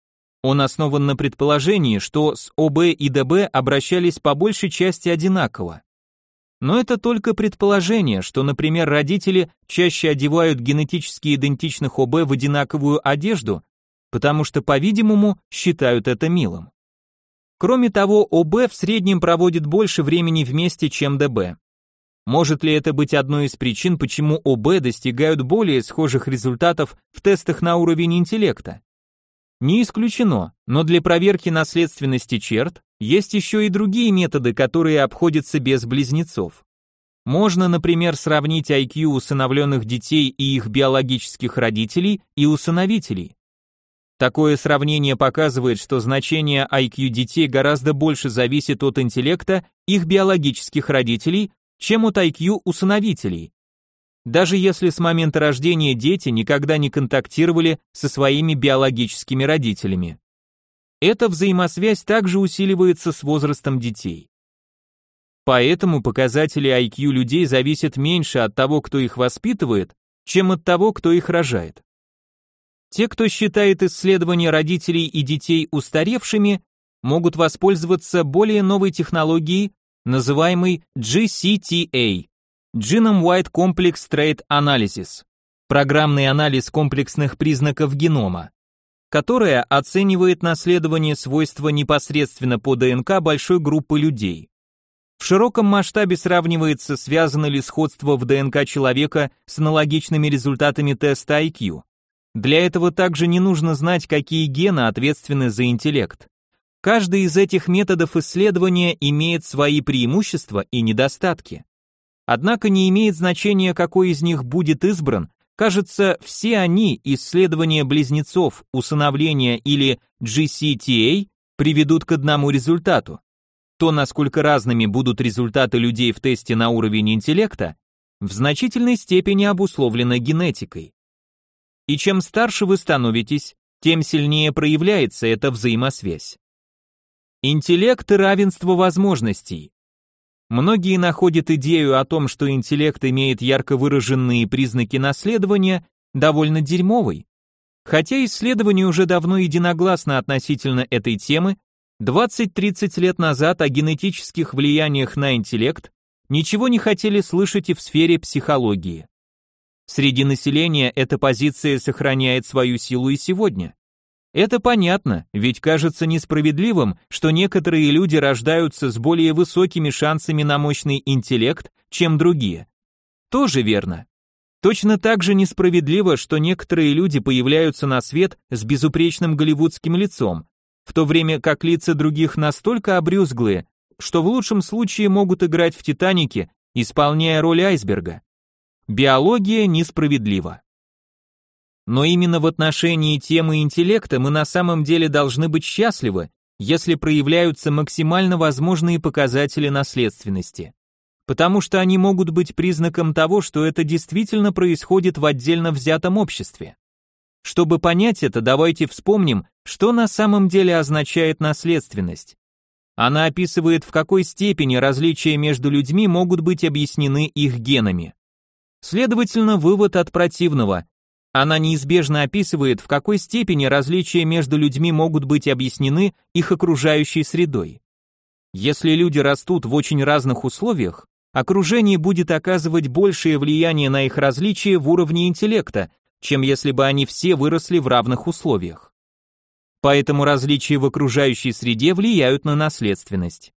Он основан на предположении, что с ОБ и ДБ обращались по большей части одинаково. Но это только предположение, что, например, родители чаще одевают генетически идентичных ОБ в одинаковую одежду, потому что, по-видимому, считают это милым. Кроме того, ОБ в среднем проводит больше времени вместе, чем ДБ. Может ли это быть одной из причин, почему ОБ достигают более схожих результатов в тестах на уровень интеллекта? Не исключено, но для проверки наследственности черт есть еще и другие методы, которые обходятся без близнецов. Можно, например, сравнить IQ усыновленных детей и их биологических родителей и усыновителей. Такое сравнение показывает, что значение IQ детей гораздо больше зависит от интеллекта их биологических родителей, чем от IQ усыновителей даже если с момента рождения дети никогда не контактировали со своими биологическими родителями. Эта взаимосвязь также усиливается с возрастом детей. Поэтому показатели IQ людей зависят меньше от того, кто их воспитывает, чем от того, кто их рожает. Те, кто считает исследования родителей и детей устаревшими, могут воспользоваться более новой технологией, называемой GCTA Genome Wide Complex Trait Analysis – программный анализ комплексных признаков генома, которая оценивает наследование свойства непосредственно по ДНК большой группы людей. В широком масштабе сравнивается, связано ли сходство в ДНК человека с аналогичными результатами теста IQ. Для этого также не нужно знать, какие гены ответственны за интеллект. Каждый из этих методов исследования имеет свои преимущества и недостатки. Однако не имеет значения, какой из них будет избран, кажется, все они, исследования близнецов, усыновления или GCTA, приведут к одному результату. То, насколько разными будут результаты людей в тесте на уровень интеллекта, в значительной степени обусловлено генетикой. И чем старше вы становитесь, тем сильнее проявляется эта взаимосвязь. Интеллект и равенство возможностей. Многие находят идею о том, что интеллект имеет ярко выраженные признаки наследования, довольно дерьмовой. Хотя исследования уже давно единогласны относительно этой темы, 20-30 лет назад о генетических влияниях на интеллект ничего не хотели слышать и в сфере психологии. Среди населения эта позиция сохраняет свою силу и сегодня. Это понятно, ведь кажется несправедливым, что некоторые люди рождаются с более высокими шансами на мощный интеллект, чем другие. Тоже верно. Точно так же несправедливо, что некоторые люди появляются на свет с безупречным голливудским лицом, в то время как лица других настолько обрюзглые, что в лучшем случае могут играть в «Титанике», исполняя роль айсберга. Биология несправедлива. Но именно в отношении темы интеллекта мы на самом деле должны быть счастливы, если проявляются максимально возможные показатели наследственности. Потому что они могут быть признаком того, что это действительно происходит в отдельно взятом обществе. Чтобы понять это, давайте вспомним, что на самом деле означает наследственность. Она описывает, в какой степени различия между людьми могут быть объяснены их генами. Следовательно, вывод от противного она неизбежно описывает, в какой степени различия между людьми могут быть объяснены их окружающей средой. Если люди растут в очень разных условиях, окружение будет оказывать большее влияние на их различия в уровне интеллекта, чем если бы они все выросли в равных условиях. Поэтому различия в окружающей среде влияют на наследственность.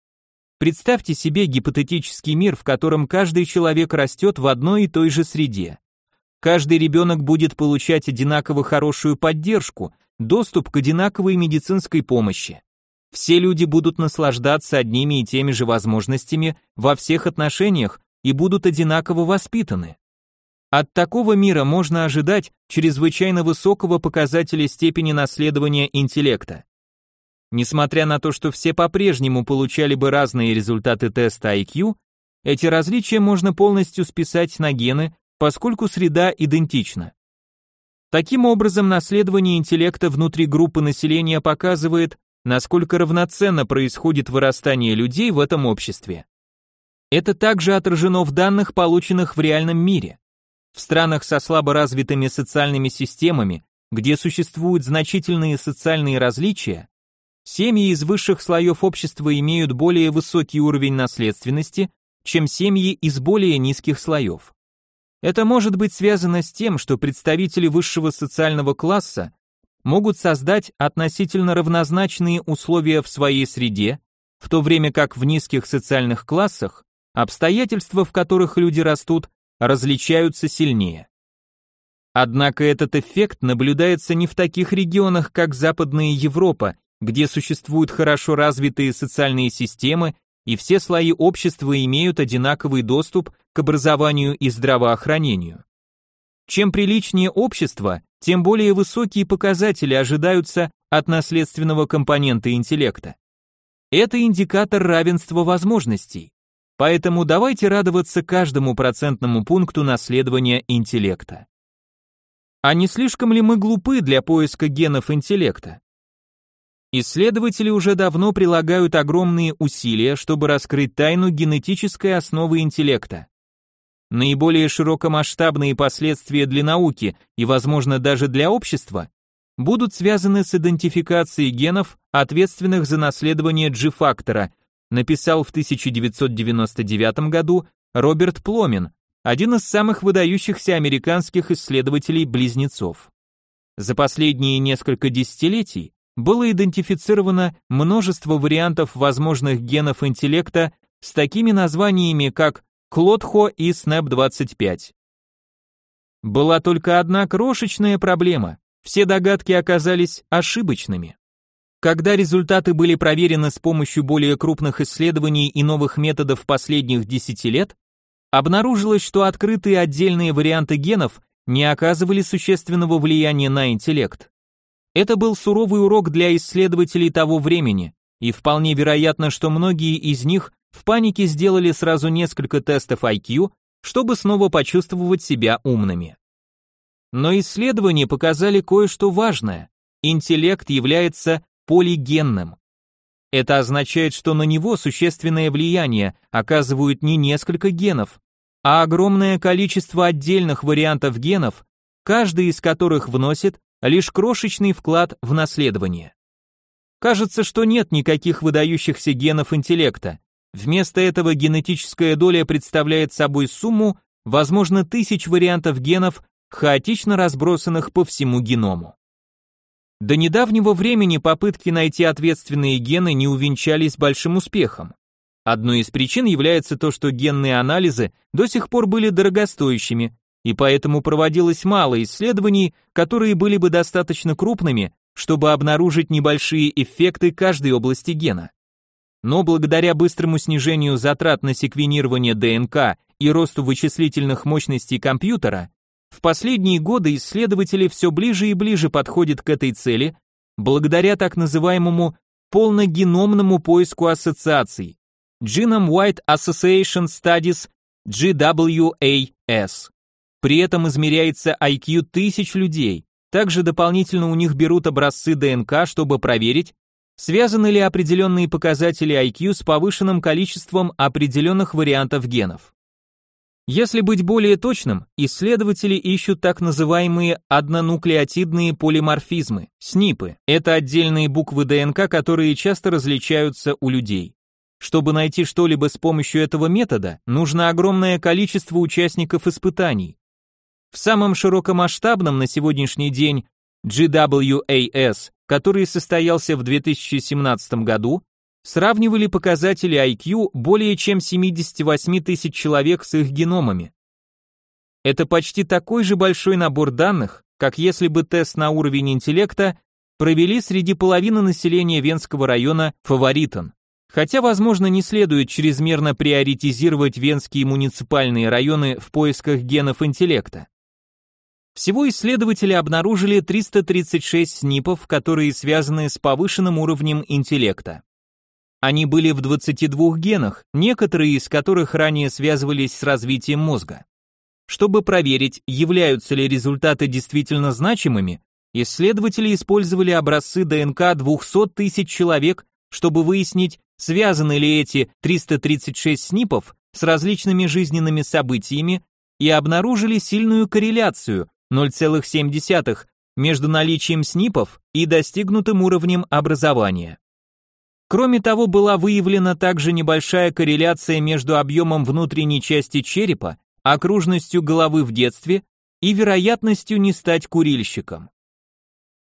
Представьте себе гипотетический мир, в котором каждый человек растет в одной и той же среде. Каждый ребенок будет получать одинаково хорошую поддержку, доступ к одинаковой медицинской помощи. Все люди будут наслаждаться одними и теми же возможностями во всех отношениях и будут одинаково воспитаны. От такого мира можно ожидать чрезвычайно высокого показателя степени наследования интеллекта. Несмотря на то, что все по-прежнему получали бы разные результаты теста IQ, эти различия можно полностью списать на гены, поскольку среда идентична. Таким образом, наследование интеллекта внутри группы населения показывает, насколько равноценно происходит вырастание людей в этом обществе. Это также отражено в данных, полученных в реальном мире. В странах со слабо развитыми социальными системами, где существуют значительные социальные различия, семьи из высших слоев общества имеют более высокий уровень наследственности, чем семьи из более низких слоев. Это может быть связано с тем, что представители высшего социального класса могут создать относительно равнозначные условия в своей среде, в то время как в низких социальных классах обстоятельства, в которых люди растут, различаются сильнее. Однако этот эффект наблюдается не в таких регионах, как Западная Европа, где существуют хорошо развитые социальные системы и все слои общества имеют одинаковый доступ к образованию и здравоохранению. Чем приличнее общество, тем более высокие показатели ожидаются от наследственного компонента интеллекта. Это индикатор равенства возможностей. Поэтому давайте радоваться каждому процентному пункту наследования интеллекта. А не слишком ли мы глупы для поиска генов интеллекта? Исследователи уже давно прилагают огромные усилия, чтобы раскрыть тайну генетической основы интеллекта. Наиболее широкомасштабные последствия для науки и, возможно, даже для общества будут связаны с идентификацией генов, ответственных за наследование G-фактора, написал в 1999 году Роберт Пломин, один из самых выдающихся американских исследователей близнецов. За последние несколько десятилетий было идентифицировано множество вариантов возможных генов интеллекта с такими названиями, как Клодхо и SNAP-25. Была только одна крошечная проблема. Все догадки оказались ошибочными. Когда результаты были проверены с помощью более крупных исследований и новых методов последних 10 лет, обнаружилось, что открытые отдельные варианты генов не оказывали существенного влияния на интеллект. Это был суровый урок для исследователей того времени, и вполне вероятно, что многие из них в панике сделали сразу несколько тестов IQ, чтобы снова почувствовать себя умными. Но исследования показали кое-что важное. Интеллект является полигенным. Это означает, что на него существенное влияние оказывают не несколько генов, а огромное количество отдельных вариантов генов, каждый из которых вносит лишь крошечный вклад в наследование. Кажется, что нет никаких выдающихся генов интеллекта. Вместо этого генетическая доля представляет собой сумму, возможно, тысяч вариантов генов, хаотично разбросанных по всему геному. До недавнего времени попытки найти ответственные гены не увенчались большим успехом. Одной из причин является то, что генные анализы до сих пор были дорогостоящими, и поэтому проводилось мало исследований, которые были бы достаточно крупными, чтобы обнаружить небольшие эффекты каждой области гена. Но благодаря быстрому снижению затрат на секвенирование ДНК и росту вычислительных мощностей компьютера, в последние годы исследователи все ближе и ближе подходят к этой цели благодаря так называемому полногеномному поиску ассоциаций Genome Wide Association Studies GWAS. При этом измеряется IQ тысяч людей. Также дополнительно у них берут образцы ДНК, чтобы проверить, связаны ли определенные показатели IQ с повышенным количеством определенных вариантов генов. Если быть более точным, исследователи ищут так называемые однонуклеотидные полиморфизмы, СНИПы. Это отдельные буквы ДНК, которые часто различаются у людей. Чтобы найти что-либо с помощью этого метода, нужно огромное количество участников испытаний. В самом широкомасштабном на сегодняшний день GWAS, который состоялся в 2017 году, сравнивали показатели IQ более чем 78 тысяч человек с их геномами. Это почти такой же большой набор данных, как если бы тест на уровень интеллекта провели среди половины населения Венского района Фаворитон. Хотя, возможно, не следует чрезмерно приоритизировать венские муниципальные районы в поисках генов интеллекта. Всего исследователи обнаружили 336 СНИПов, которые связаны с повышенным уровнем интеллекта. Они были в 22 генах, некоторые из которых ранее связывались с развитием мозга. Чтобы проверить, являются ли результаты действительно значимыми, исследователи использовали образцы ДНК 200 тысяч человек, чтобы выяснить, связаны ли эти 336 СНИПов с различными жизненными событиями и обнаружили сильную корреляцию 0,7 между наличием СНИПов и достигнутым уровнем образования. Кроме того, была выявлена также небольшая корреляция между объемом внутренней части черепа, окружностью головы в детстве и вероятностью не стать курильщиком.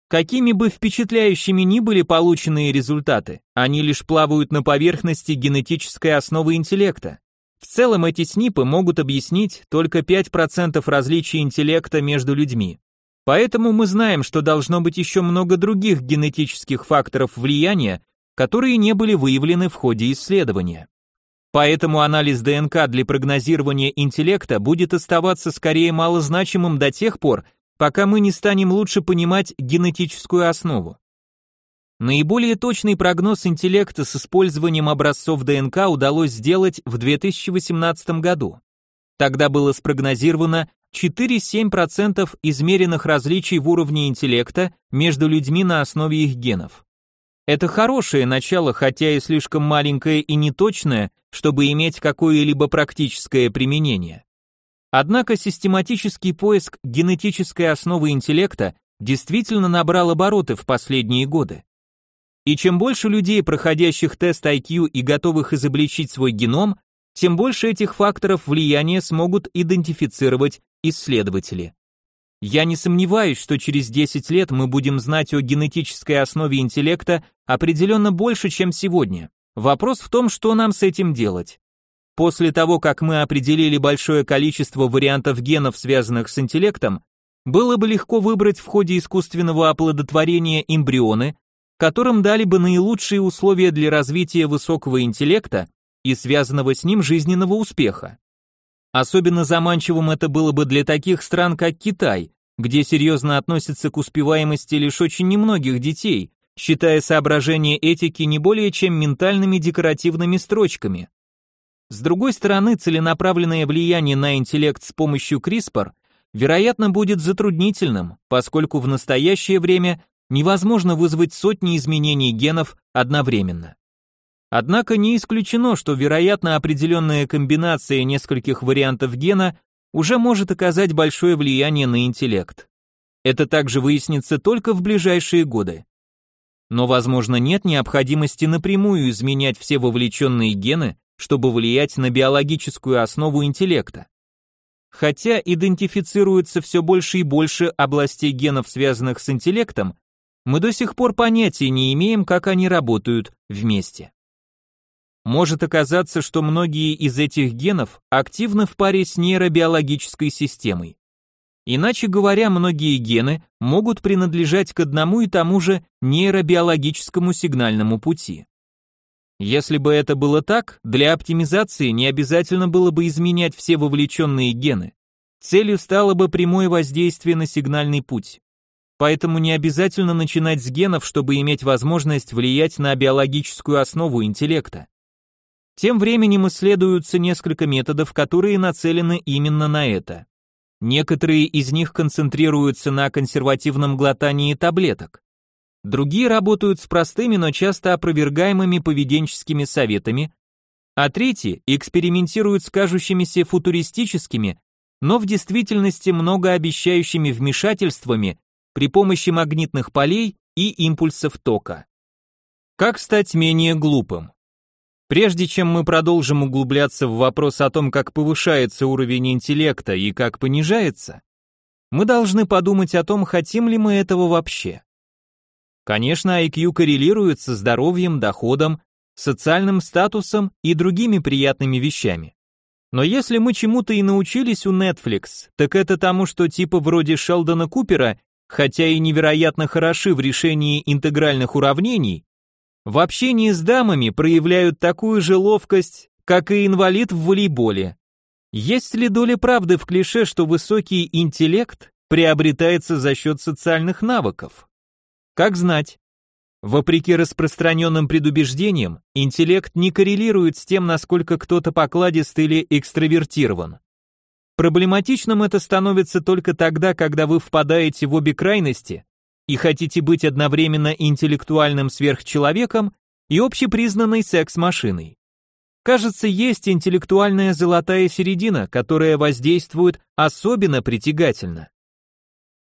Какими бы впечатляющими ни были полученные результаты, они лишь плавают на поверхности генетической основы интеллекта. В целом эти СНИПы могут объяснить только 5% различий интеллекта между людьми. Поэтому мы знаем, что должно быть еще много других генетических факторов влияния, которые не были выявлены в ходе исследования. Поэтому анализ ДНК для прогнозирования интеллекта будет оставаться скорее малозначимым до тех пор, пока мы не станем лучше понимать генетическую основу. Наиболее точный прогноз интеллекта с использованием образцов ДНК удалось сделать в 2018 году. Тогда было спрогнозировано 4-7% измеренных различий в уровне интеллекта между людьми на основе их генов. Это хорошее начало, хотя и слишком маленькое и неточное, чтобы иметь какое-либо практическое применение. Однако систематический поиск генетической основы интеллекта действительно набрал обороты в последние годы. И чем больше людей, проходящих тест IQ и готовых изобличить свой геном, тем больше этих факторов влияния смогут идентифицировать исследователи. Я не сомневаюсь, что через 10 лет мы будем знать о генетической основе интеллекта определенно больше, чем сегодня. Вопрос в том, что нам с этим делать. После того, как мы определили большое количество вариантов генов, связанных с интеллектом, было бы легко выбрать в ходе искусственного оплодотворения эмбрионы, которым дали бы наилучшие условия для развития высокого интеллекта и связанного с ним жизненного успеха. Особенно заманчивым это было бы для таких стран, как Китай, где серьезно относятся к успеваемости лишь очень немногих детей, считая соображения этики не более чем ментальными декоративными строчками. С другой стороны, целенаправленное влияние на интеллект с помощью CRISPR, вероятно, будет затруднительным, поскольку в настоящее время невозможно вызвать сотни изменений генов одновременно. Однако не исключено, что вероятно определенная комбинация нескольких вариантов гена уже может оказать большое влияние на интеллект. Это также выяснится только в ближайшие годы. Но, возможно, нет необходимости напрямую изменять все вовлеченные гены, чтобы влиять на биологическую основу интеллекта. Хотя идентифицируется все больше и больше областей генов, связанных с интеллектом, мы до сих пор понятия не имеем, как они работают вместе. Может оказаться, что многие из этих генов активны в паре с нейробиологической системой. Иначе говоря, многие гены могут принадлежать к одному и тому же нейробиологическому сигнальному пути. Если бы это было так, для оптимизации не обязательно было бы изменять все вовлеченные гены. Целью стало бы прямое воздействие на сигнальный путь. Поэтому не обязательно начинать с генов, чтобы иметь возможность влиять на биологическую основу интеллекта. Тем временем исследуются несколько методов, которые нацелены именно на это. Некоторые из них концентрируются на консервативном глотании таблеток. Другие работают с простыми, но часто опровергаемыми поведенческими советами, а третьи экспериментируют с кажущимися футуристическими, но в действительности многообещающими вмешательствами при помощи магнитных полей и импульсов тока. Как стать менее глупым? Прежде чем мы продолжим углубляться в вопрос о том, как повышается уровень интеллекта и как понижается, мы должны подумать о том, хотим ли мы этого вообще. Конечно, IQ коррелирует со здоровьем, доходом, социальным статусом и другими приятными вещами. Но если мы чему-то и научились у Netflix, так это тому, что типа вроде Шелдона Купера, хотя и невероятно хороши в решении интегральных уравнений, в общении с дамами проявляют такую же ловкость, как и инвалид в волейболе. Есть ли доля правды в клише, что высокий интеллект приобретается за счет социальных навыков? Как знать? Вопреки распространенным предубеждениям, интеллект не коррелирует с тем, насколько кто-то покладист или экстравертирован. Проблематичным это становится только тогда, когда вы впадаете в обе крайности и хотите быть одновременно интеллектуальным сверхчеловеком и общепризнанной секс-машиной. Кажется, есть интеллектуальная золотая середина, которая воздействует особенно притягательно.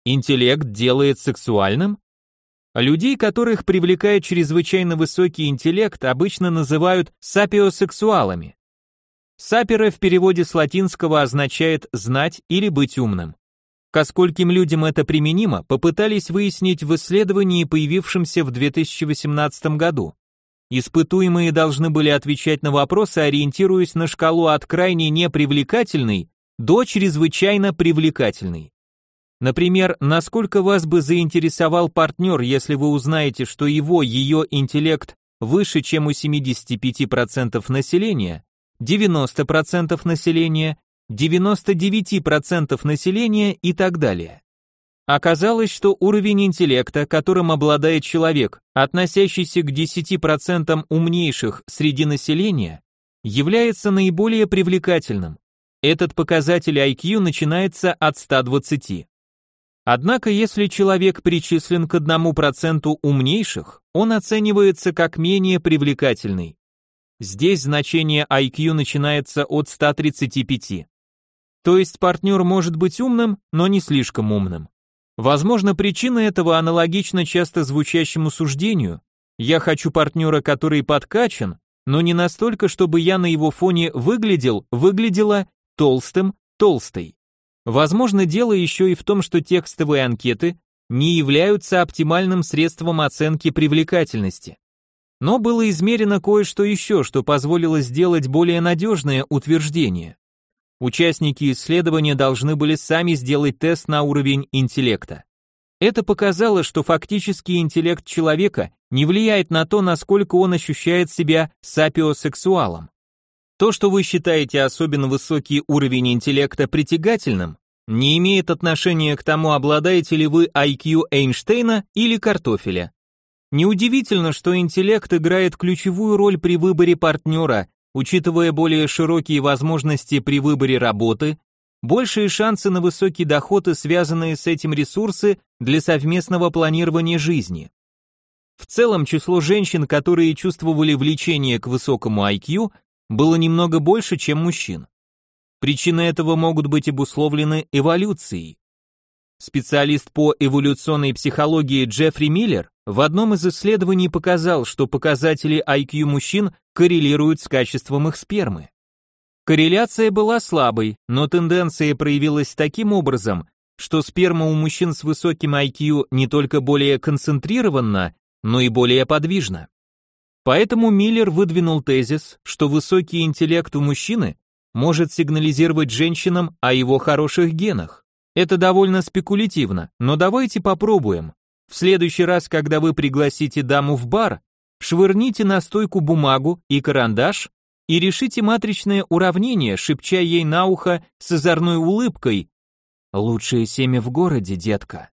Интеллект делает сексуальным? Людей, которых привлекает чрезвычайно высокий интеллект, обычно называют сапиосексуалами. Сапера в переводе с латинского означает «знать» или «быть умным». Ко скольким людям это применимо, попытались выяснить в исследовании, появившемся в 2018 году. Испытуемые должны были отвечать на вопросы, ориентируясь на шкалу от крайне непривлекательной до чрезвычайно привлекательной. Например, насколько вас бы заинтересовал партнер, если вы узнаете, что его, ее интеллект выше, чем у 75% населения, 90% населения, 99% населения и так далее. Оказалось, что уровень интеллекта, которым обладает человек, относящийся к 10% умнейших среди населения, является наиболее привлекательным. Этот показатель IQ начинается от 120. Однако, если человек причислен к 1% умнейших, он оценивается как менее привлекательный. Здесь значение IQ начинается от 135. То есть партнер может быть умным, но не слишком умным. Возможно, причина этого аналогична часто звучащему суждению «я хочу партнера, который подкачан, но не настолько, чтобы я на его фоне выглядел, выглядела толстым, толстой». Возможно, дело еще и в том, что текстовые анкеты не являются оптимальным средством оценки привлекательности. Но было измерено кое-что еще, что позволило сделать более надежное утверждение. Участники исследования должны были сами сделать тест на уровень интеллекта. Это показало, что фактический интеллект человека не влияет на то, насколько он ощущает себя сапиосексуалом. То, что вы считаете особенно высокий уровень интеллекта притягательным, не имеет отношения к тому, обладаете ли вы IQ Эйнштейна или картофеля. Неудивительно, что интеллект играет ключевую роль при выборе партнера, Учитывая более широкие возможности при выборе работы, большие шансы на высокий доход и связанные с этим ресурсы для совместного планирования жизни. В целом число женщин, которые чувствовали влечение к высокому IQ, было немного больше, чем мужчин. Причины этого могут быть обусловлены эволюцией. Специалист по эволюционной психологии Джеффри Миллер в одном из исследований показал, что показатели IQ мужчин коррелируют с качеством их спермы. Корреляция была слабой, но тенденция проявилась таким образом, что сперма у мужчин с высоким IQ не только более концентрирована, но и более подвижна. Поэтому Миллер выдвинул тезис, что высокий интеллект у мужчины может сигнализировать женщинам о его хороших генах. Это довольно спекулятивно, но давайте попробуем. В следующий раз, когда вы пригласите даму в бар, швырните на стойку бумагу и карандаш и решите матричное уравнение, шепча ей на ухо с озорной улыбкой «Лучшее семя в городе, детка».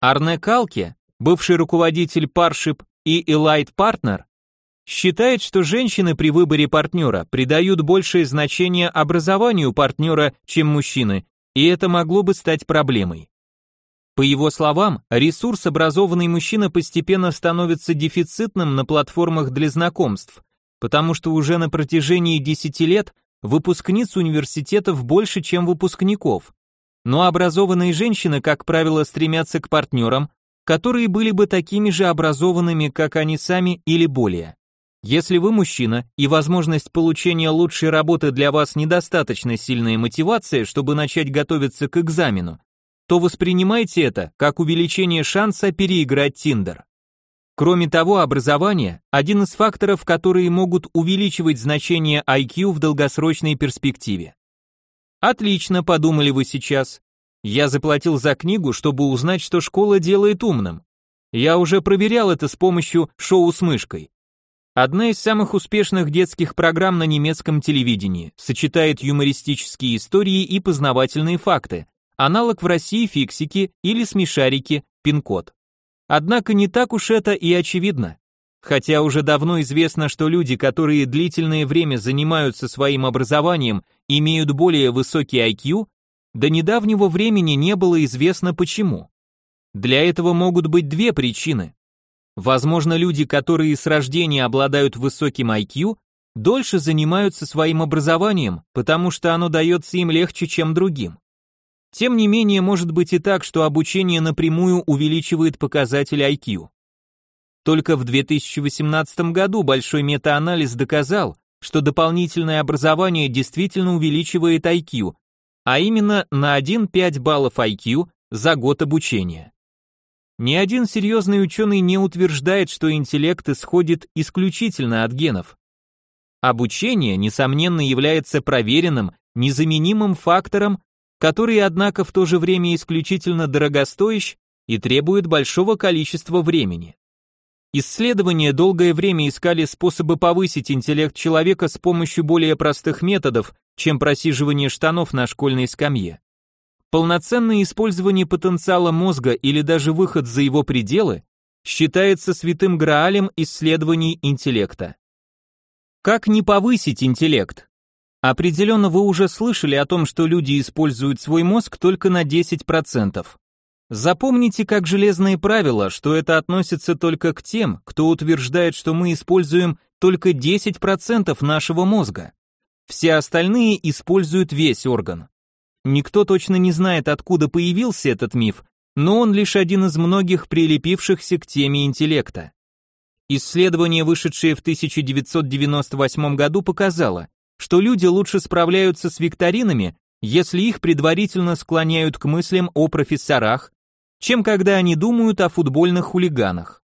Арне Калке, бывший руководитель Parship и Elite Partner, считает, что женщины при выборе партнера придают большее значение образованию партнера, чем мужчины, и это могло бы стать проблемой. По его словам, ресурс образованный мужчина постепенно становится дефицитным на платформах для знакомств, потому что уже на протяжении 10 лет выпускниц университетов больше, чем выпускников. Но образованные женщины, как правило, стремятся к партнерам, которые были бы такими же образованными, как они сами или более. Если вы мужчина, и возможность получения лучшей работы для вас недостаточно сильная мотивация, чтобы начать готовиться к экзамену, то воспринимайте это как увеличение шанса переиграть Тиндер. Кроме того, образование – один из факторов, которые могут увеличивать значение IQ в долгосрочной перспективе. Отлично, подумали вы сейчас. Я заплатил за книгу, чтобы узнать, что школа делает умным. Я уже проверял это с помощью шоу с мышкой. Одна из самых успешных детских программ на немецком телевидении, сочетает юмористические истории и познавательные факты, Аналог в России фиксики или смешарики, пин-код. Однако не так уж это и очевидно. Хотя уже давно известно, что люди, которые длительное время занимаются своим образованием, имеют более высокий IQ, до недавнего времени не было известно почему. Для этого могут быть две причины. Возможно, люди, которые с рождения обладают высоким IQ, дольше занимаются своим образованием, потому что оно дается им легче, чем другим. Тем не менее, может быть и так, что обучение напрямую увеличивает показатель IQ. Только в 2018 году большой метаанализ доказал, что дополнительное образование действительно увеличивает IQ, а именно на 1-5 баллов IQ за год обучения. Ни один серьезный ученый не утверждает, что интеллект исходит исключительно от генов. Обучение, несомненно, является проверенным, незаменимым фактором, который, однако, в то же время исключительно дорогостоящ и требует большого количества времени. Исследования долгое время искали способы повысить интеллект человека с помощью более простых методов, чем просиживание штанов на школьной скамье. Полноценное использование потенциала мозга или даже выход за его пределы считается святым граалем исследований интеллекта. Как не повысить интеллект? Определенно вы уже слышали о том, что люди используют свой мозг только на 10%. Запомните как железное правило, что это относится только к тем, кто утверждает, что мы используем только 10% нашего мозга. Все остальные используют весь орган. Никто точно не знает, откуда появился этот миф, но он лишь один из многих прилепившихся к теме интеллекта. Исследование, вышедшее в 1998 году, показало, что люди лучше справляются с викторинами, если их предварительно склоняют к мыслям о профессорах, чем когда они думают о футбольных хулиганах.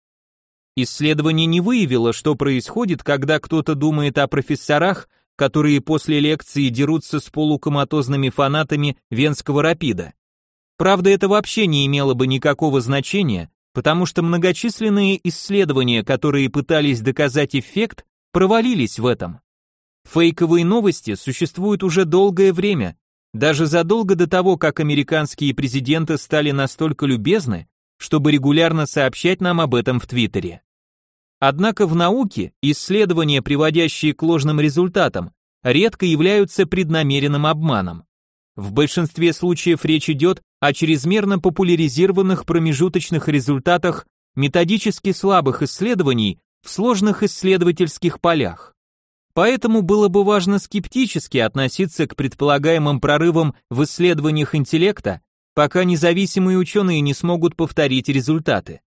Исследование не выявило, что происходит, когда кто-то думает о профессорах, которые после лекции дерутся с полукоматозными фанатами венского рапида. Правда, это вообще не имело бы никакого значения, потому что многочисленные исследования, которые пытались доказать эффект, провалились в этом. Фейковые новости существуют уже долгое время, даже задолго до того, как американские президенты стали настолько любезны, чтобы регулярно сообщать нам об этом в Твиттере. Однако в науке исследования, приводящие к ложным результатам, редко являются преднамеренным обманом. В большинстве случаев речь идет о чрезмерно популяризированных промежуточных результатах методически слабых исследований в сложных исследовательских полях. Поэтому было бы важно скептически относиться к предполагаемым прорывам в исследованиях интеллекта, пока независимые ученые не смогут повторить результаты.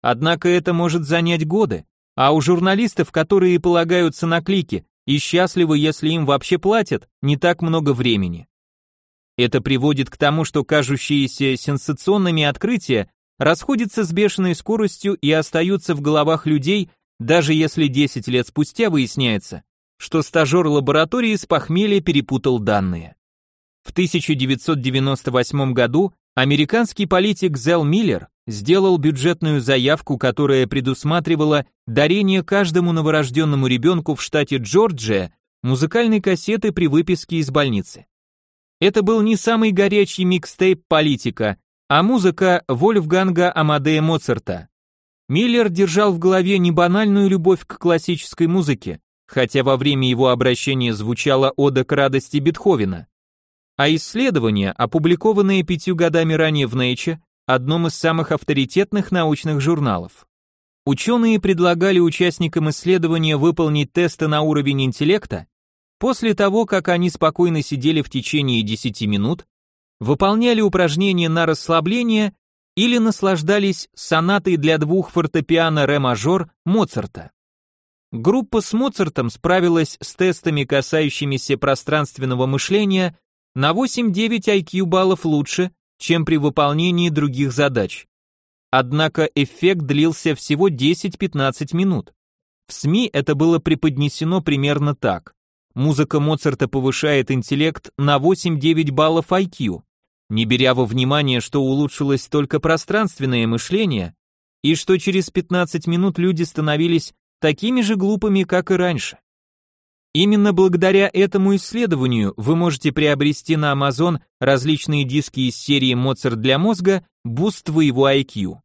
Однако это может занять годы, а у журналистов, которые полагаются на клики и счастливы, если им вообще платят, не так много времени. Это приводит к тому, что кажущиеся сенсационными открытия расходятся с бешеной скоростью и остаются в головах людей, даже если 10 лет спустя выясняется, что стажер лаборатории с похмелья перепутал данные. В 1998 году американский политик Зел Миллер сделал бюджетную заявку, которая предусматривала дарение каждому новорожденному ребенку в штате Джорджия музыкальной кассеты при выписке из больницы. Это был не самый горячий микстейп политика, а музыка Вольфганга Амадея Моцарта. Миллер держал в голове не банальную любовь к классической музыке, хотя во время его обращения звучала ода к радости Бетховена. А исследования, опубликованные пятью годами ранее в Nature, одном из самых авторитетных научных журналов. Ученые предлагали участникам исследования выполнить тесты на уровень интеллекта после того, как они спокойно сидели в течение 10 минут, выполняли упражнения на расслабление или наслаждались сонатой для двух фортепиано ре-мажор Моцарта. Группа с Моцартом справилась с тестами, касающимися пространственного мышления, на 8-9 IQ баллов лучше, чем при выполнении других задач. Однако эффект длился всего 10-15 минут. В СМИ это было преподнесено примерно так. Музыка Моцарта повышает интеллект на 8-9 баллов IQ, не беря во внимание, что улучшилось только пространственное мышление, и что через 15 минут люди становились такими же глупыми, как и раньше. Именно благодаря этому исследованию вы можете приобрести на Amazon различные диски из серии Моцарт для мозга «Буст твоего IQ».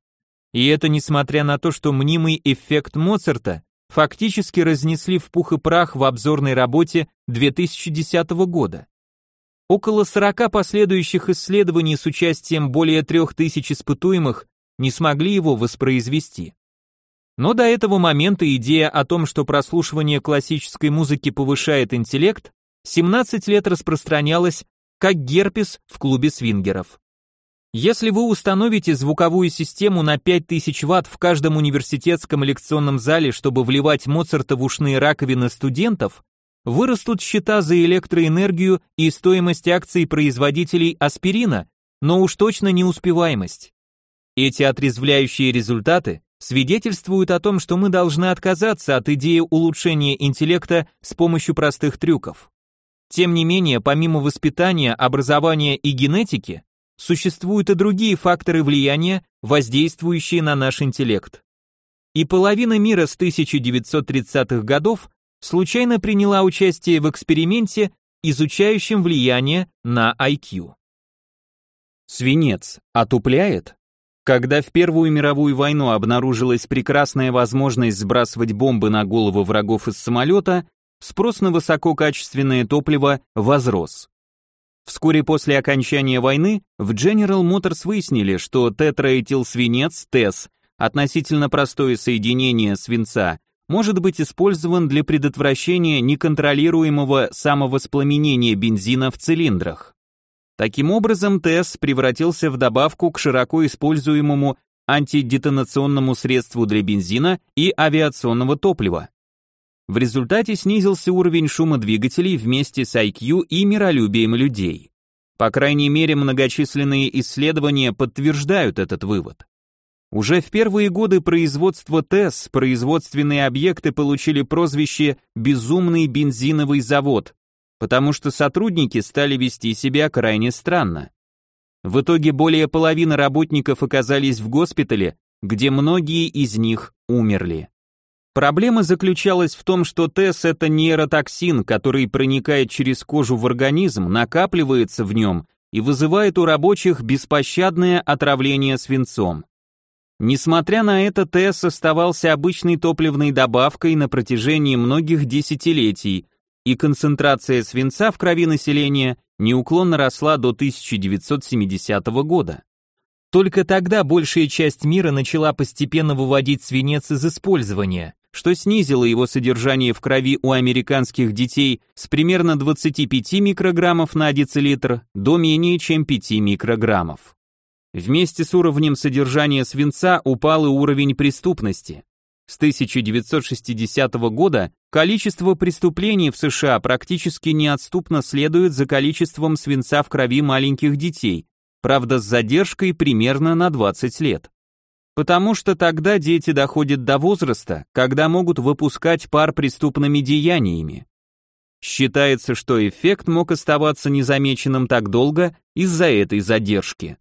И это несмотря на то, что мнимый эффект Моцарта фактически разнесли в пух и прах в обзорной работе 2010 года. Около 40 последующих исследований с участием более 3000 испытуемых не смогли его воспроизвести. Но до этого момента идея о том, что прослушивание классической музыки повышает интеллект, 17 лет распространялась как герпес в клубе свингеров. Если вы установите звуковую систему на 5000 Вт в каждом университетском лекционном зале, чтобы вливать Моцарта в ушные раковины студентов, вырастут счета за электроэнергию и стоимость акций производителей аспирина, но уж точно не успеваемость. Эти отрезвляющие результаты свидетельствуют о том, что мы должны отказаться от идеи улучшения интеллекта с помощью простых трюков. Тем не менее, помимо воспитания, образования и генетики, существуют и другие факторы влияния, воздействующие на наш интеллект. И половина мира с 1930-х годов случайно приняла участие в эксперименте, изучающем влияние на IQ. Свинец отупляет? Когда в Первую мировую войну обнаружилась прекрасная возможность сбрасывать бомбы на головы врагов из самолета, спрос на высококачественное топливо возрос. Вскоре после окончания войны в General Motors выяснили, что тетраэтилсвинец, ТЭС, относительно простое соединение свинца, может быть использован для предотвращения неконтролируемого самовоспламенения бензина в цилиндрах. Таким образом, ТЭС превратился в добавку к широко используемому антидетонационному средству для бензина и авиационного топлива. В результате снизился уровень шума двигателей вместе с IQ и миролюбием людей. По крайней мере, многочисленные исследования подтверждают этот вывод. Уже в первые годы производства ТЭС производственные объекты получили прозвище «безумный бензиновый завод», потому что сотрудники стали вести себя крайне странно. В итоге более половины работников оказались в госпитале, где многие из них умерли. Проблема заключалась в том, что ТЭС это нейротоксин, который проникает через кожу в организм, накапливается в нем и вызывает у рабочих беспощадное отравление свинцом. Несмотря на это, ТЭС оставался обычной топливной добавкой на протяжении многих десятилетий, и концентрация свинца в крови населения неуклонно росла до 1970 года. Только тогда большая часть мира начала постепенно выводить свинец из использования, что снизило его содержание в крови у американских детей с примерно 25 микрограммов на децилитр до менее чем 5 микрограммов. Вместе с уровнем содержания свинца упал и уровень преступности. С 1960 года количество преступлений в США практически неотступно следует за количеством свинца в крови маленьких детей, правда с задержкой примерно на 20 лет. Потому что тогда дети доходят до возраста, когда могут выпускать пар преступными деяниями. Считается, что эффект мог оставаться незамеченным так долго из-за этой задержки.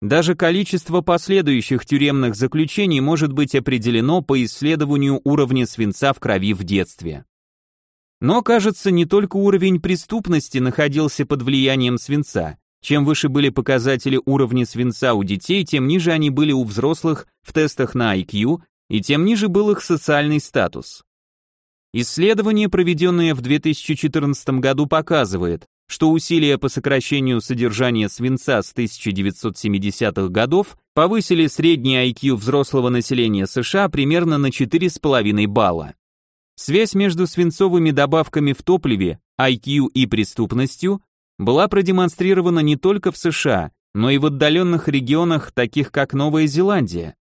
Даже количество последующих тюремных заключений может быть определено по исследованию уровня свинца в крови в детстве. Но, кажется, не только уровень преступности находился под влиянием свинца. Чем выше были показатели уровня свинца у детей, тем ниже они были у взрослых в тестах на IQ, и тем ниже был их социальный статус. Исследование, проведенное в 2014 году, показывает, что усилия по сокращению содержания свинца с 1970-х годов повысили средний IQ взрослого населения США примерно на 4,5 балла. Связь между свинцовыми добавками в топливе, IQ и преступностью была продемонстрирована не только в США, но и в отдаленных регионах, таких как Новая Зеландия.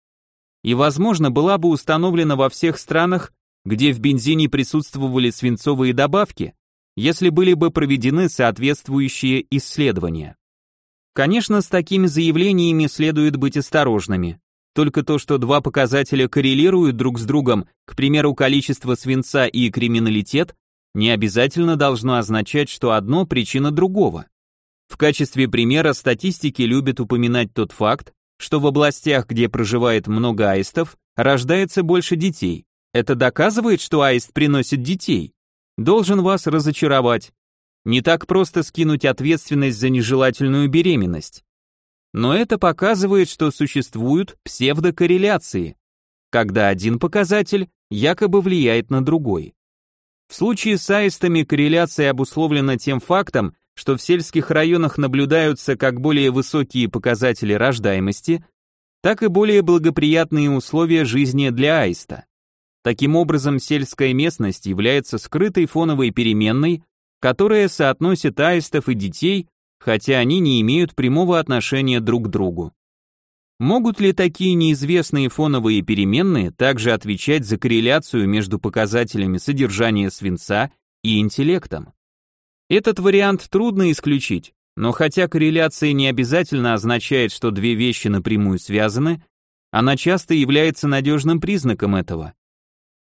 И, возможно, была бы установлена во всех странах, где в бензине присутствовали свинцовые добавки, если были бы проведены соответствующие исследования. Конечно, с такими заявлениями следует быть осторожными. Только то, что два показателя коррелируют друг с другом, к примеру, количество свинца и криминалитет, не обязательно должно означать, что одно причина другого. В качестве примера статистики любят упоминать тот факт, что в областях, где проживает много аистов, рождается больше детей. Это доказывает, что аист приносит детей? Должен вас разочаровать. Не так просто скинуть ответственность за нежелательную беременность. Но это показывает, что существуют псевдокорреляции, когда один показатель якобы влияет на другой. В случае с аистами корреляция обусловлена тем фактом, что в сельских районах наблюдаются как более высокие показатели рождаемости, так и более благоприятные условия жизни для аиста. Таким образом, сельская местность является скрытой фоновой переменной, которая соотносит аистов и детей хотя они не имеют прямого отношения друг к другу. Могут ли такие неизвестные фоновые переменные также отвечать за корреляцию между показателями содержания свинца и интеллектом? Этот вариант трудно исключить, но хотя корреляция не обязательно означает, что две вещи напрямую связаны, она часто является надежным признаком этого.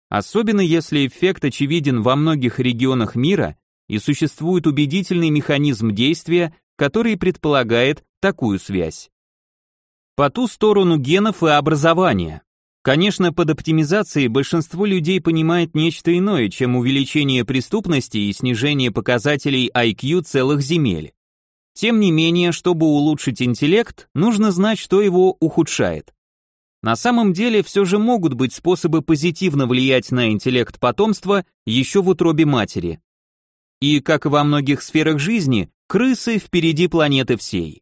Особенно если эффект очевиден во многих регионах мира и существует убедительный механизм действия, который предполагает такую связь. По ту сторону генов и образования. Конечно, под оптимизацией большинство людей понимает нечто иное, чем увеличение преступности и снижение показателей IQ целых земель. Тем не менее, чтобы улучшить интеллект, нужно знать, что его ухудшает. На самом деле все же могут быть способы позитивно влиять на интеллект потомства еще в утробе матери. И, как и во многих сферах жизни, крысы впереди планеты всей.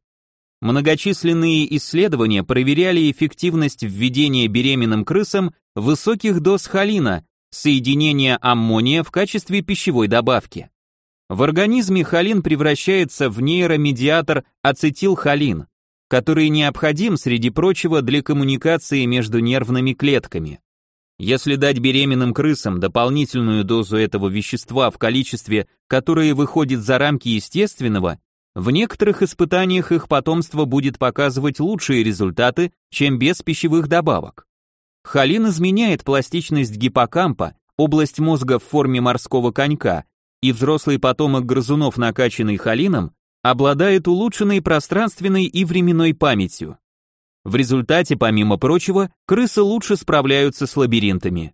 Многочисленные исследования проверяли эффективность введения беременным крысам высоких доз холина, соединения аммония в качестве пищевой добавки. В организме холин превращается в нейромедиатор ацетилхолин, который необходим, среди прочего, для коммуникации между нервными клетками. Если дать беременным крысам дополнительную дозу этого вещества в количестве, которое выходит за рамки естественного, в некоторых испытаниях их потомство будет показывать лучшие результаты, чем без пищевых добавок. Холин изменяет пластичность гиппокампа, область мозга в форме морского конька, и взрослый потомок грызунов, накачанный холином, обладает улучшенной пространственной и временной памятью. В результате, помимо прочего, крысы лучше справляются с лабиринтами.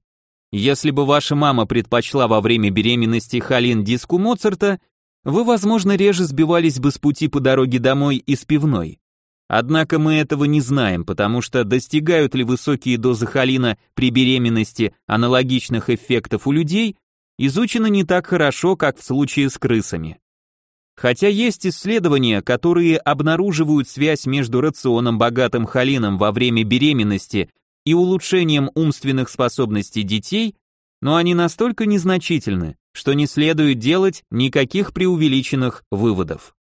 Если бы ваша мама предпочла во время беременности холин диску Моцарта, вы, возможно, реже сбивались бы с пути по дороге домой из пивной. Однако мы этого не знаем, потому что достигают ли высокие дозы холина при беременности аналогичных эффектов у людей, изучено не так хорошо, как в случае с крысами. Хотя есть исследования, которые обнаруживают связь между рационом богатым холином во время беременности и улучшением умственных способностей детей, но они настолько незначительны, что не следует делать никаких преувеличенных выводов.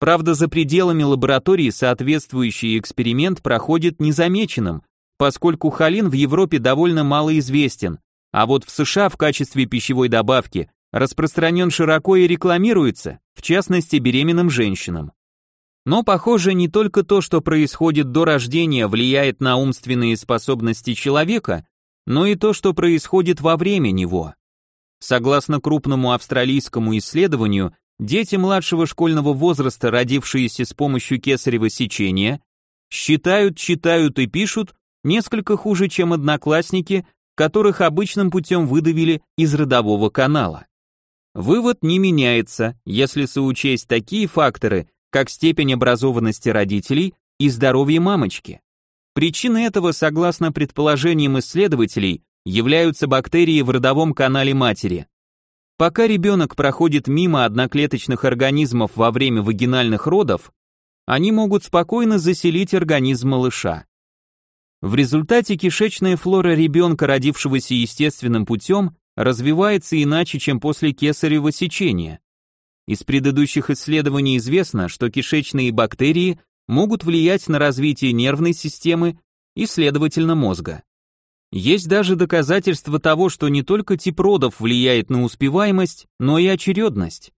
Правда, за пределами лаборатории соответствующий эксперимент проходит незамеченным, поскольку холин в Европе довольно мало известен, а вот в США в качестве пищевой добавки распространен широко и рекламируется, в частности беременным женщинам. Но похоже, не только то, что происходит до рождения, влияет на умственные способности человека, но и то, что происходит во время него. Согласно крупному австралийскому исследованию, дети младшего школьного возраста, родившиеся с помощью кесарево сечения, считают, читают и пишут несколько хуже, чем одноклассники, которых обычным путем выдавили из родового канала. Вывод не меняется, если соучесть такие факторы, как степень образованности родителей и здоровье мамочки. Причины этого, согласно предположениям исследователей, являются бактерии в родовом канале матери. Пока ребенок проходит мимо одноклеточных организмов во время вагинальных родов, они могут спокойно заселить организм малыша. В результате кишечная флора ребенка, родившегося естественным путем, развивается иначе, чем после кесарево сечения. Из предыдущих исследований известно, что кишечные бактерии могут влиять на развитие нервной системы и, следовательно, мозга. Есть даже доказательства того, что не только тип родов влияет на успеваемость, но и очередность.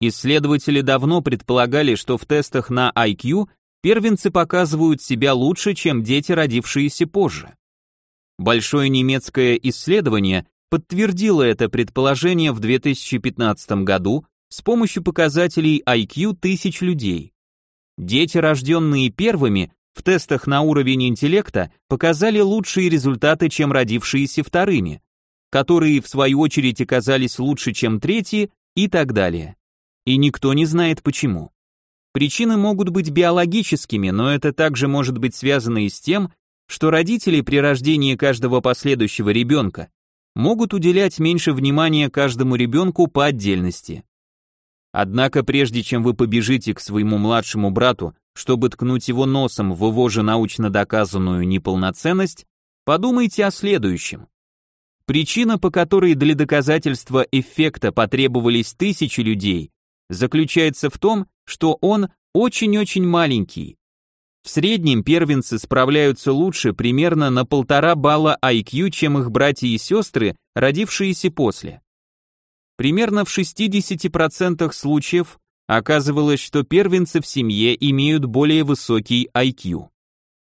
Исследователи давно предполагали, что в тестах на IQ первенцы показывают себя лучше, чем дети, родившиеся позже. Большое немецкое исследование подтвердило это предположение в 2015 году с помощью показателей IQ тысяч людей. Дети, рожденные первыми, в тестах на уровень интеллекта показали лучшие результаты, чем родившиеся вторыми, которые в свою очередь оказались лучше, чем третьи и так далее. И никто не знает почему. Причины могут быть биологическими, но это также может быть связано и с тем, что родители при рождении каждого последующего ребенка могут уделять меньше внимания каждому ребенку по отдельности. Однако прежде чем вы побежите к своему младшему брату, чтобы ткнуть его носом в его же научно доказанную неполноценность, подумайте о следующем. Причина, по которой для доказательства эффекта потребовались тысячи людей, заключается в том, что он очень-очень маленький. В среднем первенцы справляются лучше примерно на полтора балла IQ, чем их братья и сестры, родившиеся после. Примерно в 60% случаев оказывалось, что первенцы в семье имеют более высокий IQ.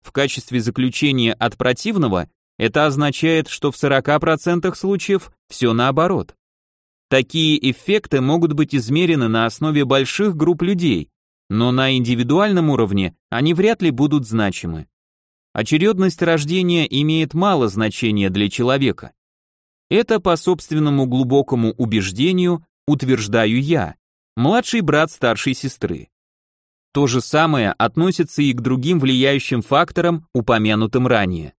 В качестве заключения от противного это означает, что в 40% случаев все наоборот. Такие эффекты могут быть измерены на основе больших групп людей, но на индивидуальном уровне они вряд ли будут значимы. Очередность рождения имеет мало значения для человека. Это по собственному глубокому убеждению утверждаю я, младший брат старшей сестры. То же самое относится и к другим влияющим факторам, упомянутым ранее.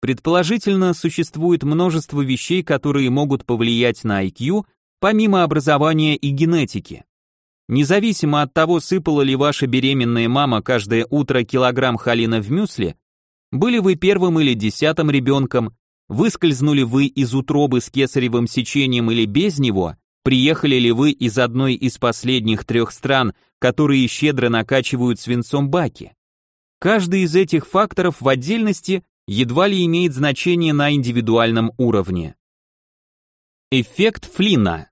Предположительно, существует множество вещей, которые могут повлиять на IQ, помимо образования и генетики. Независимо от того, сыпала ли ваша беременная мама каждое утро килограмм холина в мюсли, были вы первым или десятым ребенком, выскользнули вы из утробы с кесаревым сечением или без него, приехали ли вы из одной из последних трех стран, которые щедро накачивают свинцом баки. Каждый из этих факторов в отдельности едва ли имеет значение на индивидуальном уровне. Эффект Флина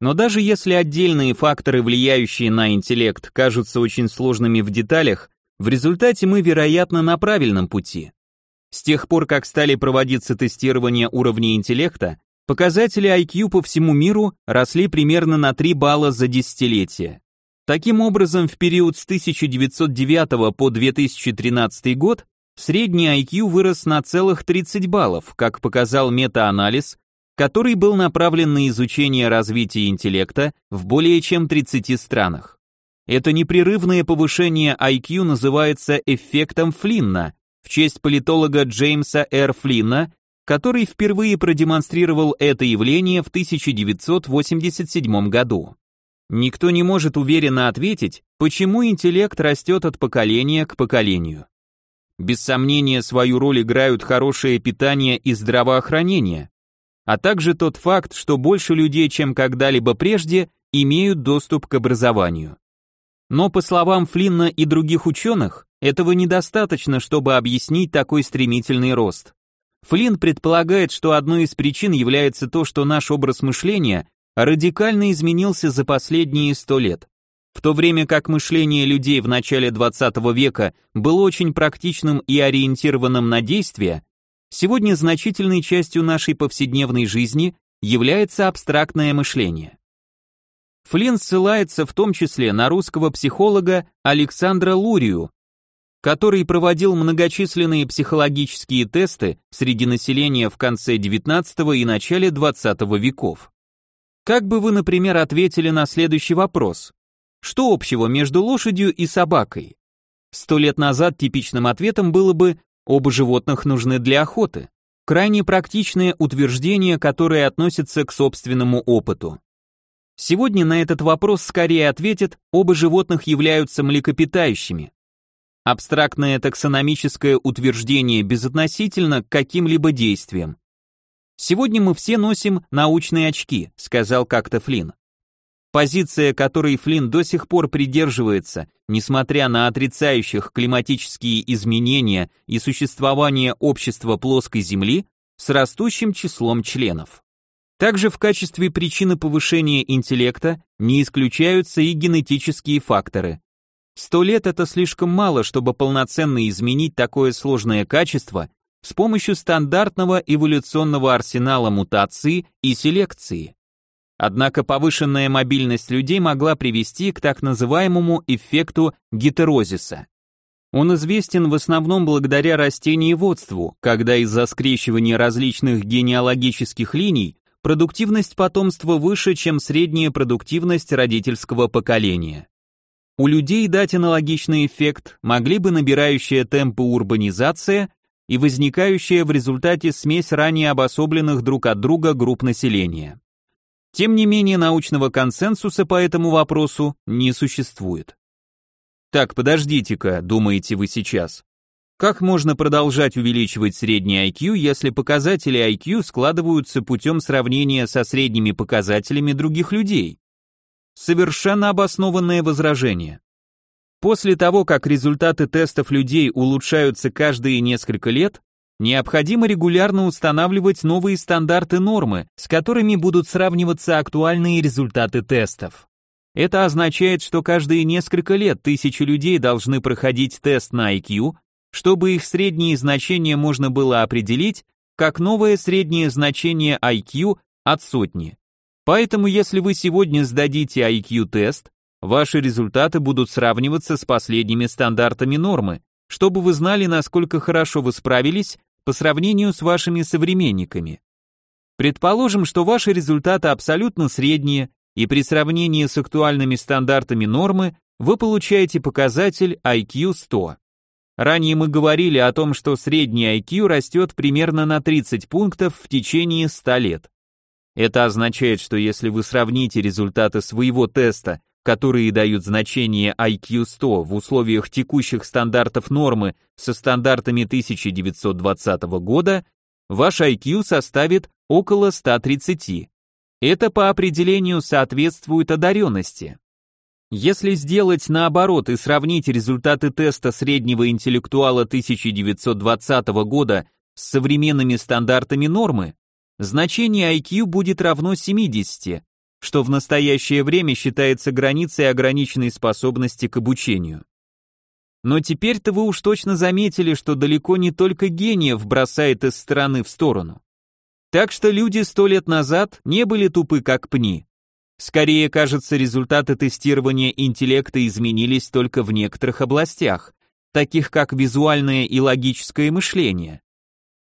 но даже если отдельные факторы, влияющие на интеллект, кажутся очень сложными в деталях, в результате мы, вероятно, на правильном пути. С тех пор, как стали проводиться тестирования уровня интеллекта, показатели IQ по всему миру росли примерно на 3 балла за десятилетие. Таким образом, в период с 1909 по 2013 год средний IQ вырос на целых 30 баллов, как показал метаанализ, который был направлен на изучение развития интеллекта в более чем 30 странах. Это непрерывное повышение IQ называется эффектом Флинна, в честь политолога Джеймса Р. Флинна, который впервые продемонстрировал это явление в 1987 году. Никто не может уверенно ответить, почему интеллект растет от поколения к поколению. Без сомнения, свою роль играют хорошее питание и здравоохранение, а также тот факт, что больше людей, чем когда-либо прежде, имеют доступ к образованию. Но по словам Флинна и других ученых, этого недостаточно, чтобы объяснить такой стремительный рост. Флинн предполагает, что одной из причин является то, что наш образ мышления радикально изменился за последние сто лет. В то время как мышление людей в начале 20 века было очень практичным и ориентированным на действия, Сегодня значительной частью нашей повседневной жизни является абстрактное мышление. Флинн ссылается в том числе на русского психолога Александра Лурию, который проводил многочисленные психологические тесты среди населения в конце XIX и начале XX веков. Как бы вы, например, ответили на следующий вопрос? Что общего между лошадью и собакой? Сто лет назад типичным ответом было бы Оба животных нужны для охоты. Крайне практичное утверждение, которое относится к собственному опыту. Сегодня на этот вопрос скорее ответят, оба животных являются млекопитающими. Абстрактное таксономическое утверждение безотносительно к каким-либо действиям. Сегодня мы все носим научные очки, сказал как-то Флинн. Позиция, которой Флинн до сих пор придерживается, несмотря на отрицающих климатические изменения и существование общества плоской Земли с растущим числом членов. Также в качестве причины повышения интеллекта не исключаются и генетические факторы. Сто лет это слишком мало, чтобы полноценно изменить такое сложное качество с помощью стандартного эволюционного арсенала мутации и селекции. Однако повышенная мобильность людей могла привести к так называемому эффекту гетерозиса. Он известен в основном благодаря растениеводству, когда из-за скрещивания различных генеалогических линий продуктивность потомства выше, чем средняя продуктивность родительского поколения. У людей дать аналогичный эффект могли бы набирающая темпы урбанизация и возникающая в результате смесь ранее обособленных друг от друга групп населения. Тем не менее, научного консенсуса по этому вопросу не существует. Так, подождите-ка, думаете вы сейчас. Как можно продолжать увеличивать средний IQ, если показатели IQ складываются путем сравнения со средними показателями других людей? совершенно обоснованное возражение. После того, как результаты тестов людей улучшаются каждые несколько лет, необходимо регулярно устанавливать новые стандарты нормы, с которыми будут сравниваться актуальные результаты тестов. Это означает, что каждые несколько лет тысячи людей должны проходить тест на IQ, чтобы их средние значения можно было определить как новое среднее значение IQ от сотни. Поэтому если вы сегодня сдадите IQ-тест, ваши результаты будут сравниваться с последними стандартами нормы, чтобы вы знали, насколько хорошо вы справились по сравнению с вашими современниками. Предположим, что ваши результаты абсолютно средние, и при сравнении с актуальными стандартами нормы вы получаете показатель IQ 100. Ранее мы говорили о том, что средний IQ растет примерно на 30 пунктов в течение 100 лет. Это означает, что если вы сравните результаты своего теста, которые дают значение IQ 100 в условиях текущих стандартов нормы со стандартами 1920 года, ваш IQ составит около 130. Это по определению соответствует одаренности. Если сделать наоборот и сравнить результаты теста среднего интеллектуала 1920 года с современными стандартами нормы, значение IQ будет равно 70, что в настоящее время считается границей ограниченной способности к обучению. Но теперь-то вы уж точно заметили, что далеко не только гениев бросает из стороны в сторону. Так что люди сто лет назад не были тупы как пни. Скорее, кажется, результаты тестирования интеллекта изменились только в некоторых областях, таких как визуальное и логическое мышление.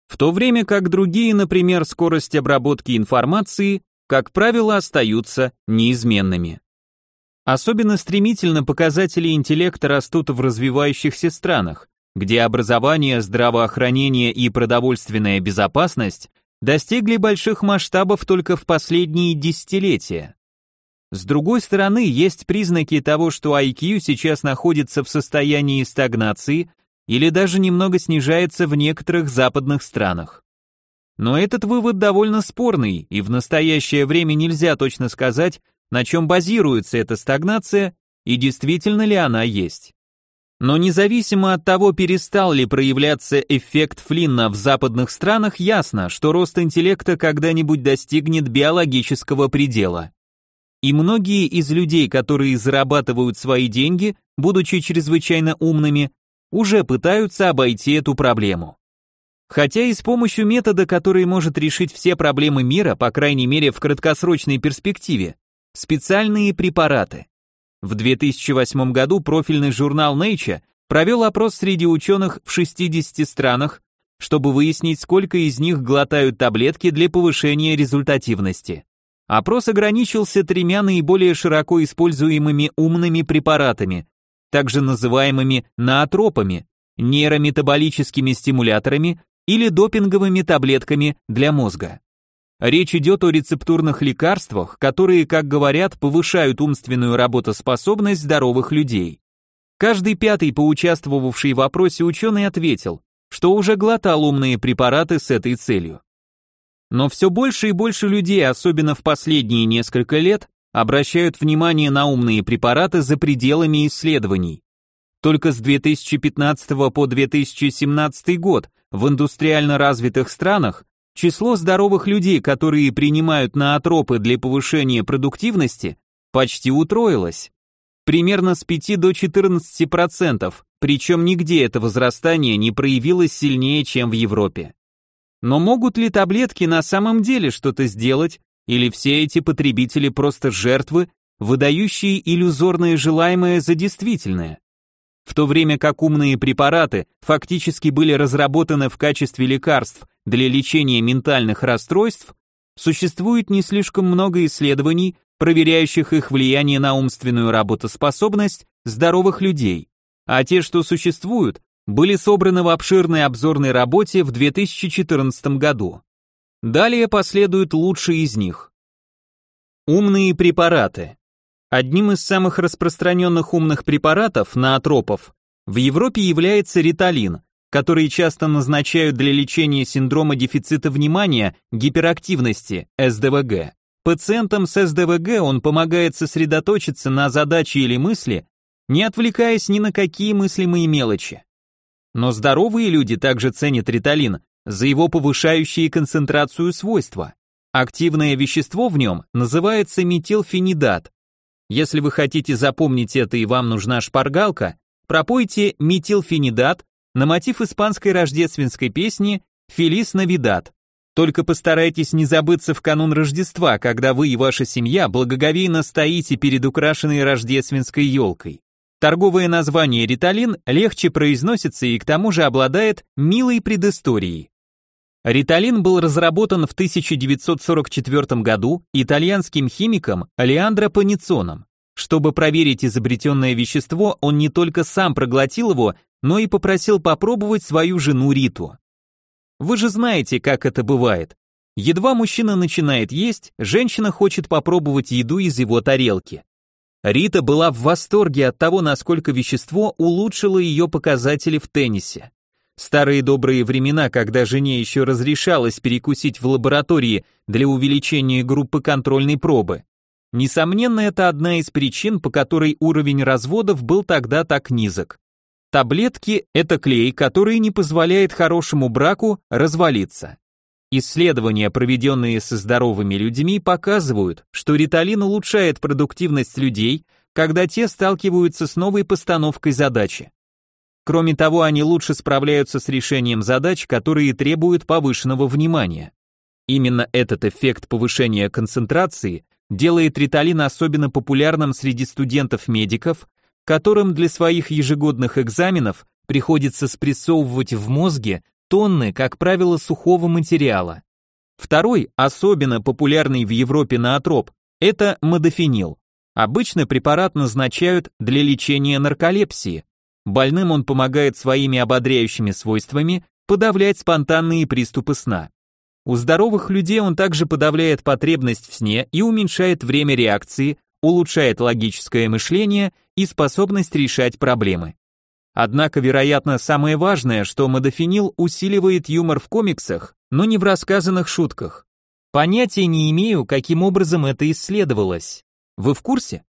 В то время как другие, например, скорость обработки информации, как правило, остаются неизменными. Особенно стремительно показатели интеллекта растут в развивающихся странах, где образование, здравоохранение и продовольственная безопасность достигли больших масштабов только в последние десятилетия. С другой стороны, есть признаки того, что IQ сейчас находится в состоянии стагнации или даже немного снижается в некоторых западных странах. Но этот вывод довольно спорный, и в настоящее время нельзя точно сказать, на чем базируется эта стагнация и действительно ли она есть. Но независимо от того, перестал ли проявляться эффект Флинна в западных странах, ясно, что рост интеллекта когда-нибудь достигнет биологического предела. И многие из людей, которые зарабатывают свои деньги, будучи чрезвычайно умными, уже пытаются обойти эту проблему. Хотя и с помощью метода, который может решить все проблемы мира, по крайней мере в краткосрочной перспективе, специальные препараты. В 2008 году профильный журнал Nature провел опрос среди ученых в 60 странах, чтобы выяснить, сколько из них глотают таблетки для повышения результативности. Опрос ограничился тремя наиболее широко используемыми умными препаратами, также называемыми наотропами, нейрометаболическими стимуляторами или допинговыми таблетками для мозга. Речь идет о рецептурных лекарствах, которые, как говорят, повышают умственную работоспособность здоровых людей. Каждый пятый поучаствовавший в опросе ученый ответил, что уже глотал умные препараты с этой целью. Но все больше и больше людей, особенно в последние несколько лет, обращают внимание на умные препараты за пределами исследований. Только с 2015 по 2017 год в индустриально развитых странах число здоровых людей, которые принимают наотропы для повышения продуктивности, почти утроилось. Примерно с 5 до 14%, причем нигде это возрастание не проявилось сильнее, чем в Европе. Но могут ли таблетки на самом деле что-то сделать, или все эти потребители просто жертвы, выдающие иллюзорное желаемое за действительное? В то время как умные препараты фактически были разработаны в качестве лекарств для лечения ментальных расстройств, существует не слишком много исследований, проверяющих их влияние на умственную работоспособность здоровых людей, а те, что существуют, были собраны в обширной обзорной работе в 2014 году. Далее последуют лучшие из них. Умные препараты. Одним из самых распространенных умных препаратов, наотропов, в Европе является риталин, который часто назначают для лечения синдрома дефицита внимания, гиперактивности, СДВГ. Пациентам с СДВГ он помогает сосредоточиться на задаче или мысли, не отвлекаясь ни на какие мыслимые мелочи. Но здоровые люди также ценят риталин за его повышающие концентрацию свойства. Активное вещество в нем называется метилфенидат. Если вы хотите запомнить это и вам нужна шпаргалка, пропойте метилфенидат на мотив испанской рождественской песни «Фелис Навидат». Только постарайтесь не забыться в канун Рождества, когда вы и ваша семья благоговейно стоите перед украшенной рождественской елкой. Торговое название риталин легче произносится и к тому же обладает милой предысторией. Риталин был разработан в 1944 году итальянским химиком Алеандро Паницоном. Чтобы проверить изобретенное вещество, он не только сам проглотил его, но и попросил попробовать свою жену Риту. Вы же знаете, как это бывает. Едва мужчина начинает есть, женщина хочет попробовать еду из его тарелки. Рита была в восторге от того, насколько вещество улучшило ее показатели в теннисе. Старые добрые времена, когда жене еще разрешалось перекусить в лаборатории для увеличения группы контрольной пробы. Несомненно, это одна из причин, по которой уровень разводов был тогда так низок. Таблетки – это клей, который не позволяет хорошему браку развалиться. Исследования, проведенные со здоровыми людьми, показывают, что риталин улучшает продуктивность людей, когда те сталкиваются с новой постановкой задачи. Кроме того, они лучше справляются с решением задач, которые требуют повышенного внимания. Именно этот эффект повышения концентрации делает риталин особенно популярным среди студентов-медиков, которым для своих ежегодных экзаменов приходится спрессовывать в мозге тонны, как правило, сухого материала. Второй, особенно популярный в Европе наотроп, это модофенил. Обычно препарат назначают для лечения нарколепсии. Больным он помогает своими ободряющими свойствами подавлять спонтанные приступы сна. У здоровых людей он также подавляет потребность в сне и уменьшает время реакции, улучшает логическое мышление и способность решать проблемы. Однако, вероятно, самое важное, что модофенил усиливает юмор в комиксах, но не в рассказанных шутках. Понятия не имею, каким образом это исследовалось. Вы в курсе?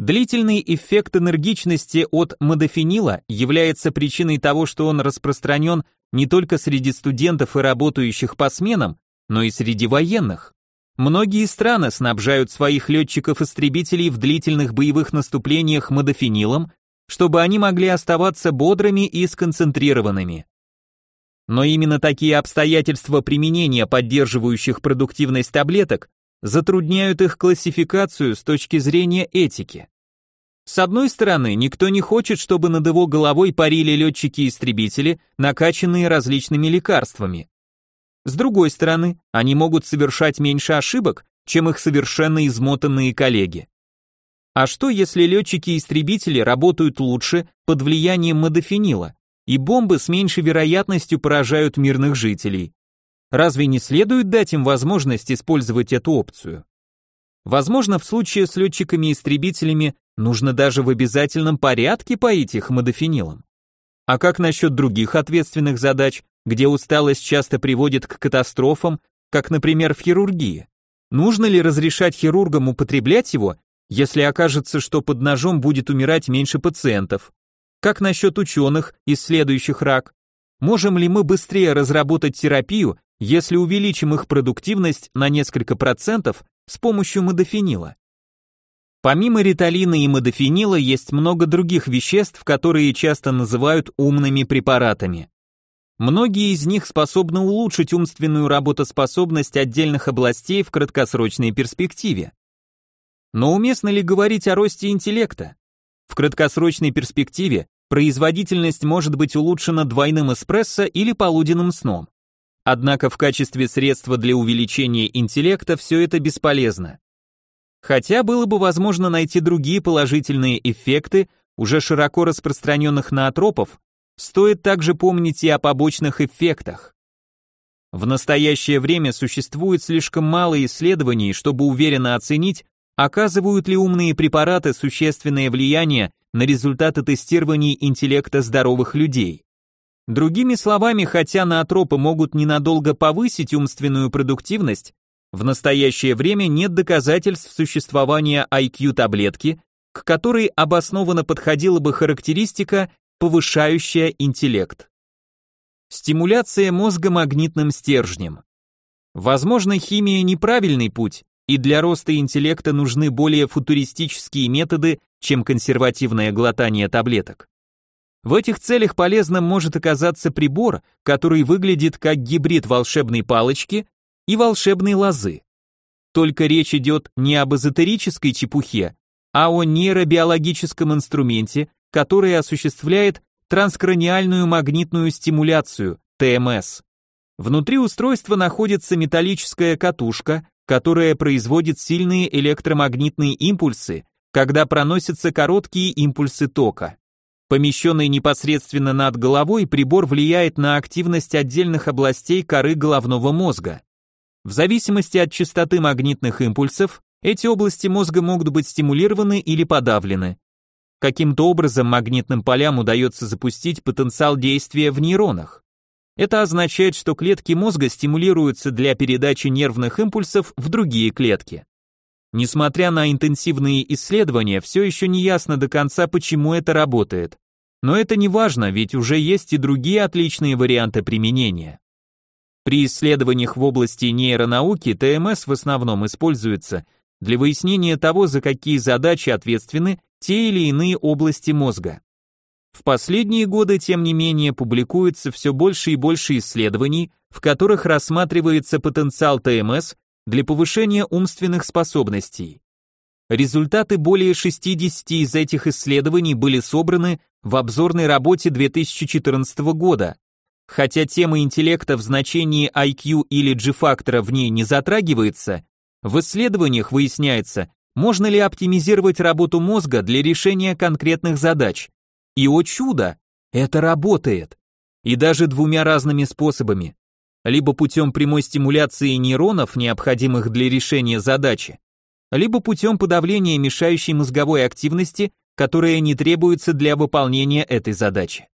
Длительный эффект энергичности от модофенила является причиной того, что он распространен не только среди студентов и работающих по сменам, но и среди военных. Многие страны снабжают своих летчиков-истребителей в длительных боевых наступлениях модофенилом, чтобы они могли оставаться бодрыми и сконцентрированными. Но именно такие обстоятельства применения поддерживающих продуктивность таблеток затрудняют их классификацию с точки зрения этики. С одной стороны, никто не хочет, чтобы над его головой парили летчики-истребители, накачанные различными лекарствами. С другой стороны, они могут совершать меньше ошибок, чем их совершенно измотанные коллеги. А что, если летчики-истребители работают лучше под влиянием модофенила, и бомбы с меньшей вероятностью поражают мирных жителей? Разве не следует дать им возможность использовать эту опцию? Возможно, в случае с летчиками-истребителями нужно даже в обязательном порядке поить их модофенилом. А как насчет других ответственных задач, где усталость часто приводит к катастрофам, как, например, в хирургии. Нужно ли разрешать хирургам употреблять его, если окажется, что под ножом будет умирать меньше пациентов? Как насчет ученых, исследующих рак? Можем ли мы быстрее разработать терапию, если увеличим их продуктивность на несколько процентов с помощью модофенила? Помимо риталина и модофенила есть много других веществ, которые часто называют умными препаратами. Многие из них способны улучшить умственную работоспособность отдельных областей в краткосрочной перспективе. Но уместно ли говорить о росте интеллекта? В краткосрочной перспективе производительность может быть улучшена двойным эспрессо или полуденным сном. Однако в качестве средства для увеличения интеллекта все это бесполезно. Хотя было бы возможно найти другие положительные эффекты уже широко распространенных ноотропов, Стоит также помнить и о побочных эффектах. В настоящее время существует слишком мало исследований, чтобы уверенно оценить, оказывают ли умные препараты существенное влияние на результаты тестирований интеллекта здоровых людей. Другими словами, хотя наотропы могут ненадолго повысить умственную продуктивность, В настоящее время нет доказательств существования IQ-таблетки, к которой обоснованно подходила бы характеристика, повышающая интеллект. Стимуляция мозга магнитным стержнем. Возможно, химия неправильный путь, и для роста интеллекта нужны более футуристические методы, чем консервативное глотание таблеток. В этих целях полезным может оказаться прибор, который выглядит как гибрид волшебной палочки и волшебной лозы. Только речь идет не об эзотерической чепухе, а о нейробиологическом инструменте, который осуществляет транскраниальную магнитную стимуляцию, ТМС. Внутри устройства находится металлическая катушка, которая производит сильные электромагнитные импульсы, когда проносятся короткие импульсы тока. Помещенный непосредственно над головой, прибор влияет на активность отдельных областей коры головного мозга. В зависимости от частоты магнитных импульсов, эти области мозга могут быть стимулированы или подавлены. Каким-то образом магнитным полям удается запустить потенциал действия в нейронах. Это означает, что клетки мозга стимулируются для передачи нервных импульсов в другие клетки. Несмотря на интенсивные исследования, все еще не ясно до конца, почему это работает. Но это не важно, ведь уже есть и другие отличные варианты применения. При исследованиях в области нейронауки ТМС в основном используется для выяснения того, за какие задачи ответственны те или иные области мозга. В последние годы, тем не менее, публикуется все больше и больше исследований, в которых рассматривается потенциал ТМС для повышения умственных способностей. Результаты более 60 из этих исследований были собраны в обзорной работе 2014 года. Хотя тема интеллекта в значении IQ или G-фактора в ней не затрагивается, в исследованиях выясняется, можно ли оптимизировать работу мозга для решения конкретных задач. И о чудо, это работает. И даже двумя разными способами либо путем прямой стимуляции нейронов, необходимых для решения задачи, либо путем подавления мешающей мозговой активности, которая не требуется для выполнения этой задачи.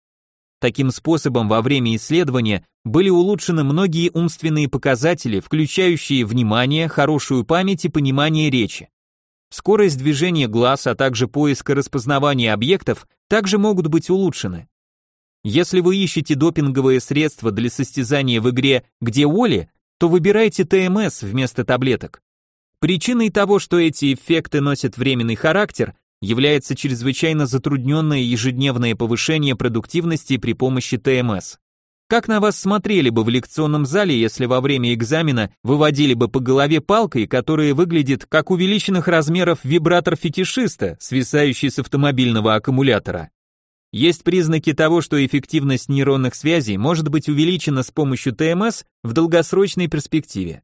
Таким способом во время исследования были улучшены многие умственные показатели, включающие внимание, хорошую память и понимание речи. Скорость движения глаз, а также поиск и распознавание объектов также могут быть улучшены. Если вы ищете допинговые средства для состязания в игре «Где Оли», то выбирайте ТМС вместо таблеток. Причиной того, что эти эффекты носят временный характер, является чрезвычайно затрудненное ежедневное повышение продуктивности при помощи ТМС. Как на вас смотрели бы в лекционном зале, если во время экзамена выводили бы по голове палкой, которая выглядит как увеличенных размеров вибратор фетишиста, свисающий с автомобильного аккумулятора? Есть признаки того, что эффективность нейронных связей может быть увеличена с помощью ТМС в долгосрочной перспективе.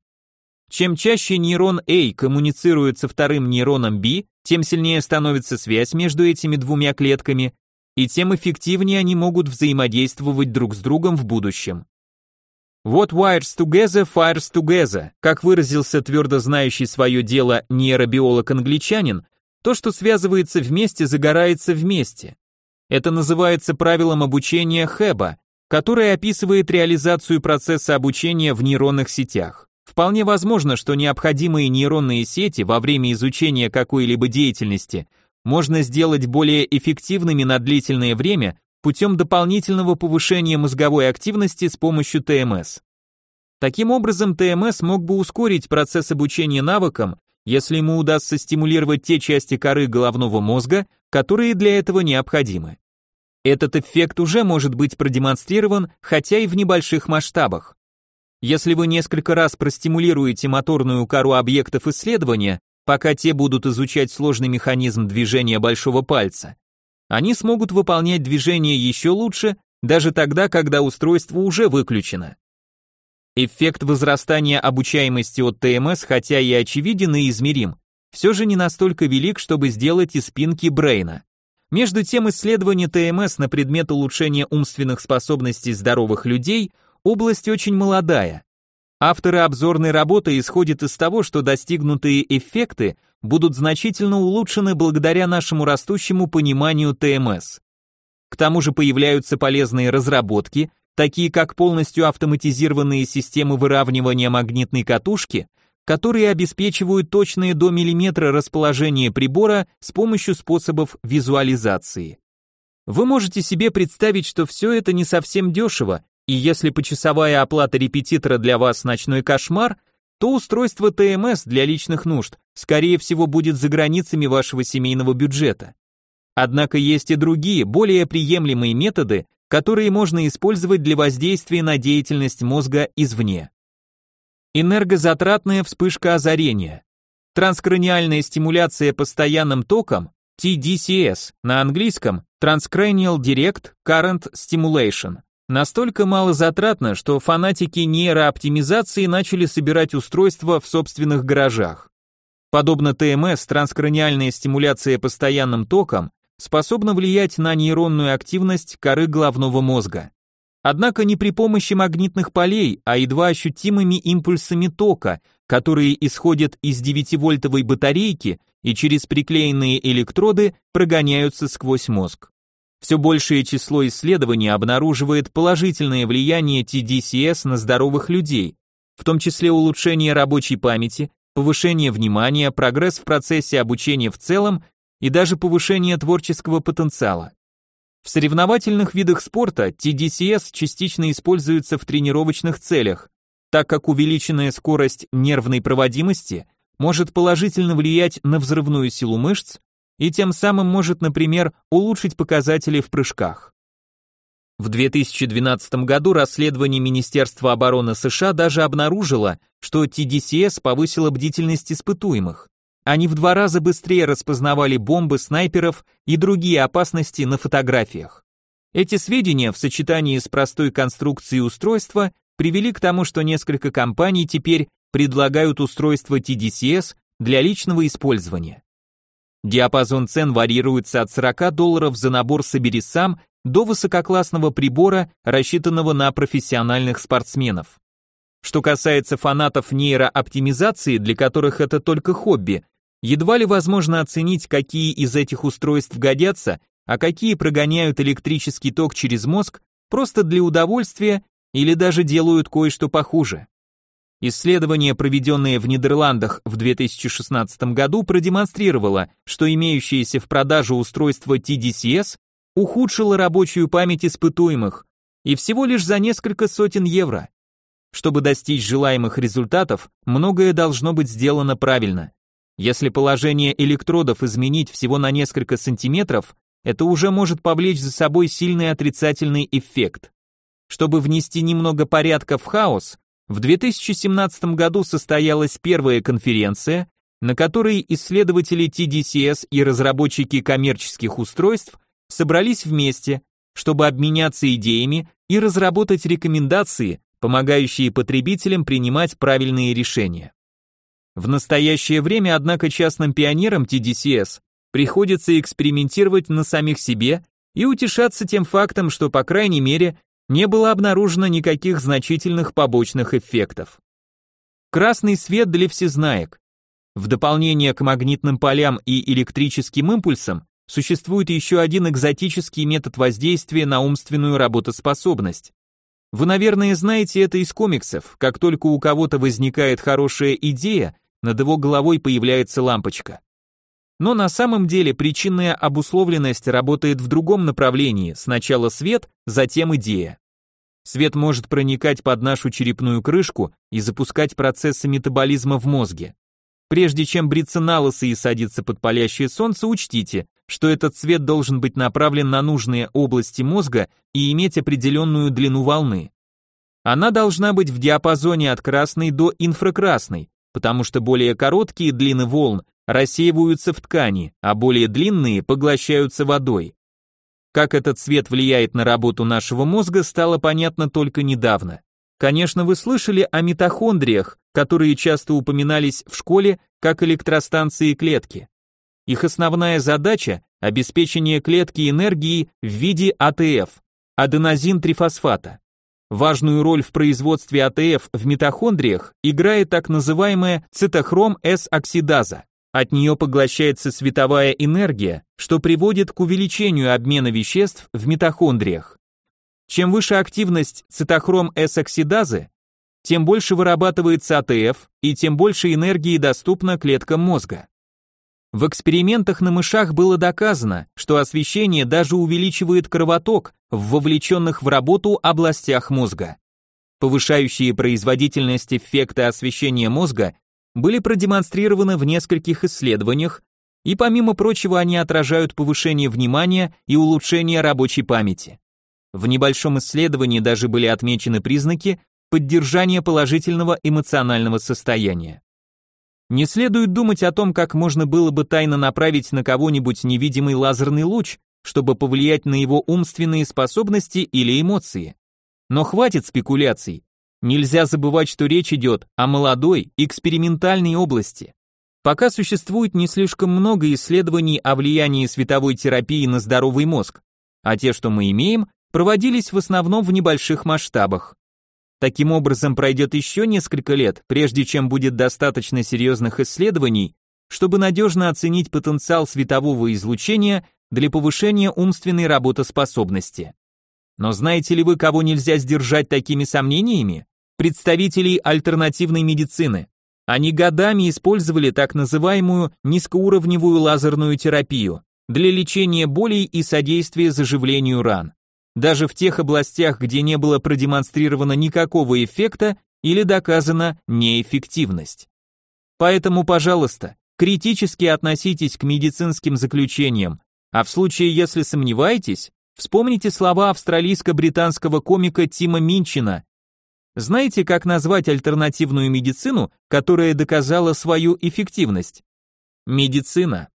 Чем чаще нейрон A коммуницирует со вторым нейроном B, тем сильнее становится связь между этими двумя клетками, и тем эффективнее они могут взаимодействовать друг с другом в будущем. What wires together fires together, как выразился твердо знающий свое дело нейробиолог-англичанин, то, что связывается вместе, загорается вместе. Это называется правилом обучения Хэба, которое описывает реализацию процесса обучения в нейронных сетях. Вполне возможно, что необходимые нейронные сети во время изучения какой-либо деятельности можно сделать более эффективными на длительное время путем дополнительного повышения мозговой активности с помощью ТМС. Таким образом, ТМС мог бы ускорить процесс обучения навыкам, если ему удастся стимулировать те части коры головного мозга, которые для этого необходимы. Этот эффект уже может быть продемонстрирован, хотя и в небольших масштабах. Если вы несколько раз простимулируете моторную кору объектов исследования, пока те будут изучать сложный механизм движения большого пальца, они смогут выполнять движение еще лучше, даже тогда, когда устройство уже выключено. Эффект возрастания обучаемости от ТМС, хотя и очевиден и измерим, все же не настолько велик, чтобы сделать из спинки Брейна. Между тем, исследование ТМС на предмет улучшения умственных способностей здоровых людей – область очень молодая. Авторы обзорной работы исходят из того, что достигнутые эффекты будут значительно улучшены благодаря нашему растущему пониманию ТМС. К тому же появляются полезные разработки, такие как полностью автоматизированные системы выравнивания магнитной катушки, которые обеспечивают точное до миллиметра расположение прибора с помощью способов визуализации. Вы можете себе представить, что все это не совсем дешево, и если почасовая оплата репетитора для вас ночной кошмар, то устройство ТМС для личных нужд, скорее всего, будет за границами вашего семейного бюджета. Однако есть и другие, более приемлемые методы, которые можно использовать для воздействия на деятельность мозга извне. Энергозатратная вспышка озарения. Транскраниальная стимуляция постоянным током, TDCS, на английском Transcranial Direct Current Stimulation, настолько малозатратно, что фанатики нейрооптимизации начали собирать устройства в собственных гаражах. Подобно ТМС, транскраниальная стимуляция постоянным током способна влиять на нейронную активность коры головного мозга. Однако не при помощи магнитных полей, а едва ощутимыми импульсами тока, которые исходят из 9-вольтовой батарейки и через приклеенные электроды прогоняются сквозь мозг. Все большее число исследований обнаруживает положительное влияние TDCS на здоровых людей, в том числе улучшение рабочей памяти, повышение внимания, прогресс в процессе обучения в целом и даже повышение творческого потенциала. В соревновательных видах спорта TDCS частично используется в тренировочных целях, так как увеличенная скорость нервной проводимости может положительно влиять на взрывную силу мышц и тем самым может, например, улучшить показатели в прыжках. В 2012 году расследование Министерства обороны США даже обнаружило, что TDCS повысило бдительность испытуемых. Они в два раза быстрее распознавали бомбы, снайперов и другие опасности на фотографиях. Эти сведения в сочетании с простой конструкцией устройства привели к тому, что несколько компаний теперь предлагают устройство TDCS для личного использования. Диапазон цен варьируется от 40 долларов за набор «Собери сам» до высококлассного прибора, рассчитанного на профессиональных спортсменов. Что касается фанатов нейрооптимизации, для которых это только хобби, едва ли возможно оценить, какие из этих устройств годятся, а какие прогоняют электрический ток через мозг просто для удовольствия или даже делают кое-что похуже. Исследование, проведенное в Нидерландах в 2016 году, продемонстрировало, что имеющееся в продаже устройство TDCS ухудшило рабочую память испытуемых, и всего лишь за несколько сотен евро. Чтобы достичь желаемых результатов, многое должно быть сделано правильно. Если положение электродов изменить всего на несколько сантиметров, это уже может повлечь за собой сильный отрицательный эффект. Чтобы внести немного порядка в хаос, в 2017 году состоялась первая конференция, на которой исследователи TDCS и разработчики коммерческих устройств собрались вместе, чтобы обменяться идеями и разработать рекомендации, помогающие потребителям принимать правильные решения. В настоящее время, однако, частным пионерам TDCS приходится экспериментировать на самих себе и утешаться тем фактом, что, по крайней мере, не было обнаружено никаких значительных побочных эффектов. Красный свет для всезнаек. В дополнение к магнитным полям и электрическим импульсам существует еще один экзотический метод воздействия на умственную работоспособность. Вы, наверное, знаете это из комиксов. Как только у кого-то возникает хорошая идея, над его головой появляется лампочка. Но на самом деле причинная обусловленность работает в другом направлении. Сначала свет, затем идея. Свет может проникать под нашу черепную крышку и запускать процессы метаболизма в мозге. Прежде чем бриться на и садиться под палящее солнце, учтите, что этот свет должен быть направлен на нужные области мозга и иметь определенную длину волны. Она должна быть в диапазоне от красной до инфракрасной, потому что более короткие длины волн рассеиваются в ткани, а более длинные поглощаются водой. Как этот цвет влияет на работу нашего мозга, стало понятно только недавно. Конечно, вы слышали о митохондриях, которые часто упоминались в школе как электростанции клетки. Их основная задача – обеспечение клетки энергией в виде АТФ – аденозин-трифосфата. Важную роль в производстве АТФ в митохондриях играет так называемая цитохром-С-оксидаза. От нее поглощается световая энергия, что приводит к увеличению обмена веществ в митохондриях. Чем выше активность цитохром-С-оксидазы, тем больше вырабатывается АТФ и тем больше энергии доступно клеткам мозга. В экспериментах на мышах было доказано, что освещение даже увеличивает кровоток в вовлеченных в работу областях мозга. Повышающие производительность эффекта освещения мозга были продемонстрированы в нескольких исследованиях, и помимо прочего они отражают повышение внимания и улучшение рабочей памяти. В небольшом исследовании даже были отмечены признаки поддержания положительного эмоционального состояния. Не следует думать о том, как можно было бы тайно направить на кого-нибудь невидимый лазерный луч, чтобы повлиять на его умственные способности или эмоции. Но хватит спекуляций. Нельзя забывать, что речь идет о молодой, экспериментальной области. Пока существует не слишком много исследований о влиянии световой терапии на здоровый мозг, а те, что мы имеем, проводились в основном в небольших масштабах. Таким образом, пройдет еще несколько лет, прежде чем будет достаточно серьезных исследований, чтобы надежно оценить потенциал светового излучения для повышения умственной работоспособности. Но знаете ли вы, кого нельзя сдержать такими сомнениями? Представителей альтернативной медицины. Они годами использовали так называемую низкоуровневую лазерную терапию для лечения болей и содействия заживлению ран. Даже в тех областях, где не было продемонстрировано никакого эффекта или доказана неэффективность. Поэтому, пожалуйста, критически относитесь к медицинским заключениям, а в случае, если сомневаетесь, вспомните слова австралийско-британского комика Тима Минчина знаете, как назвать альтернативную медицину, которая доказала свою эффективность? Медицина.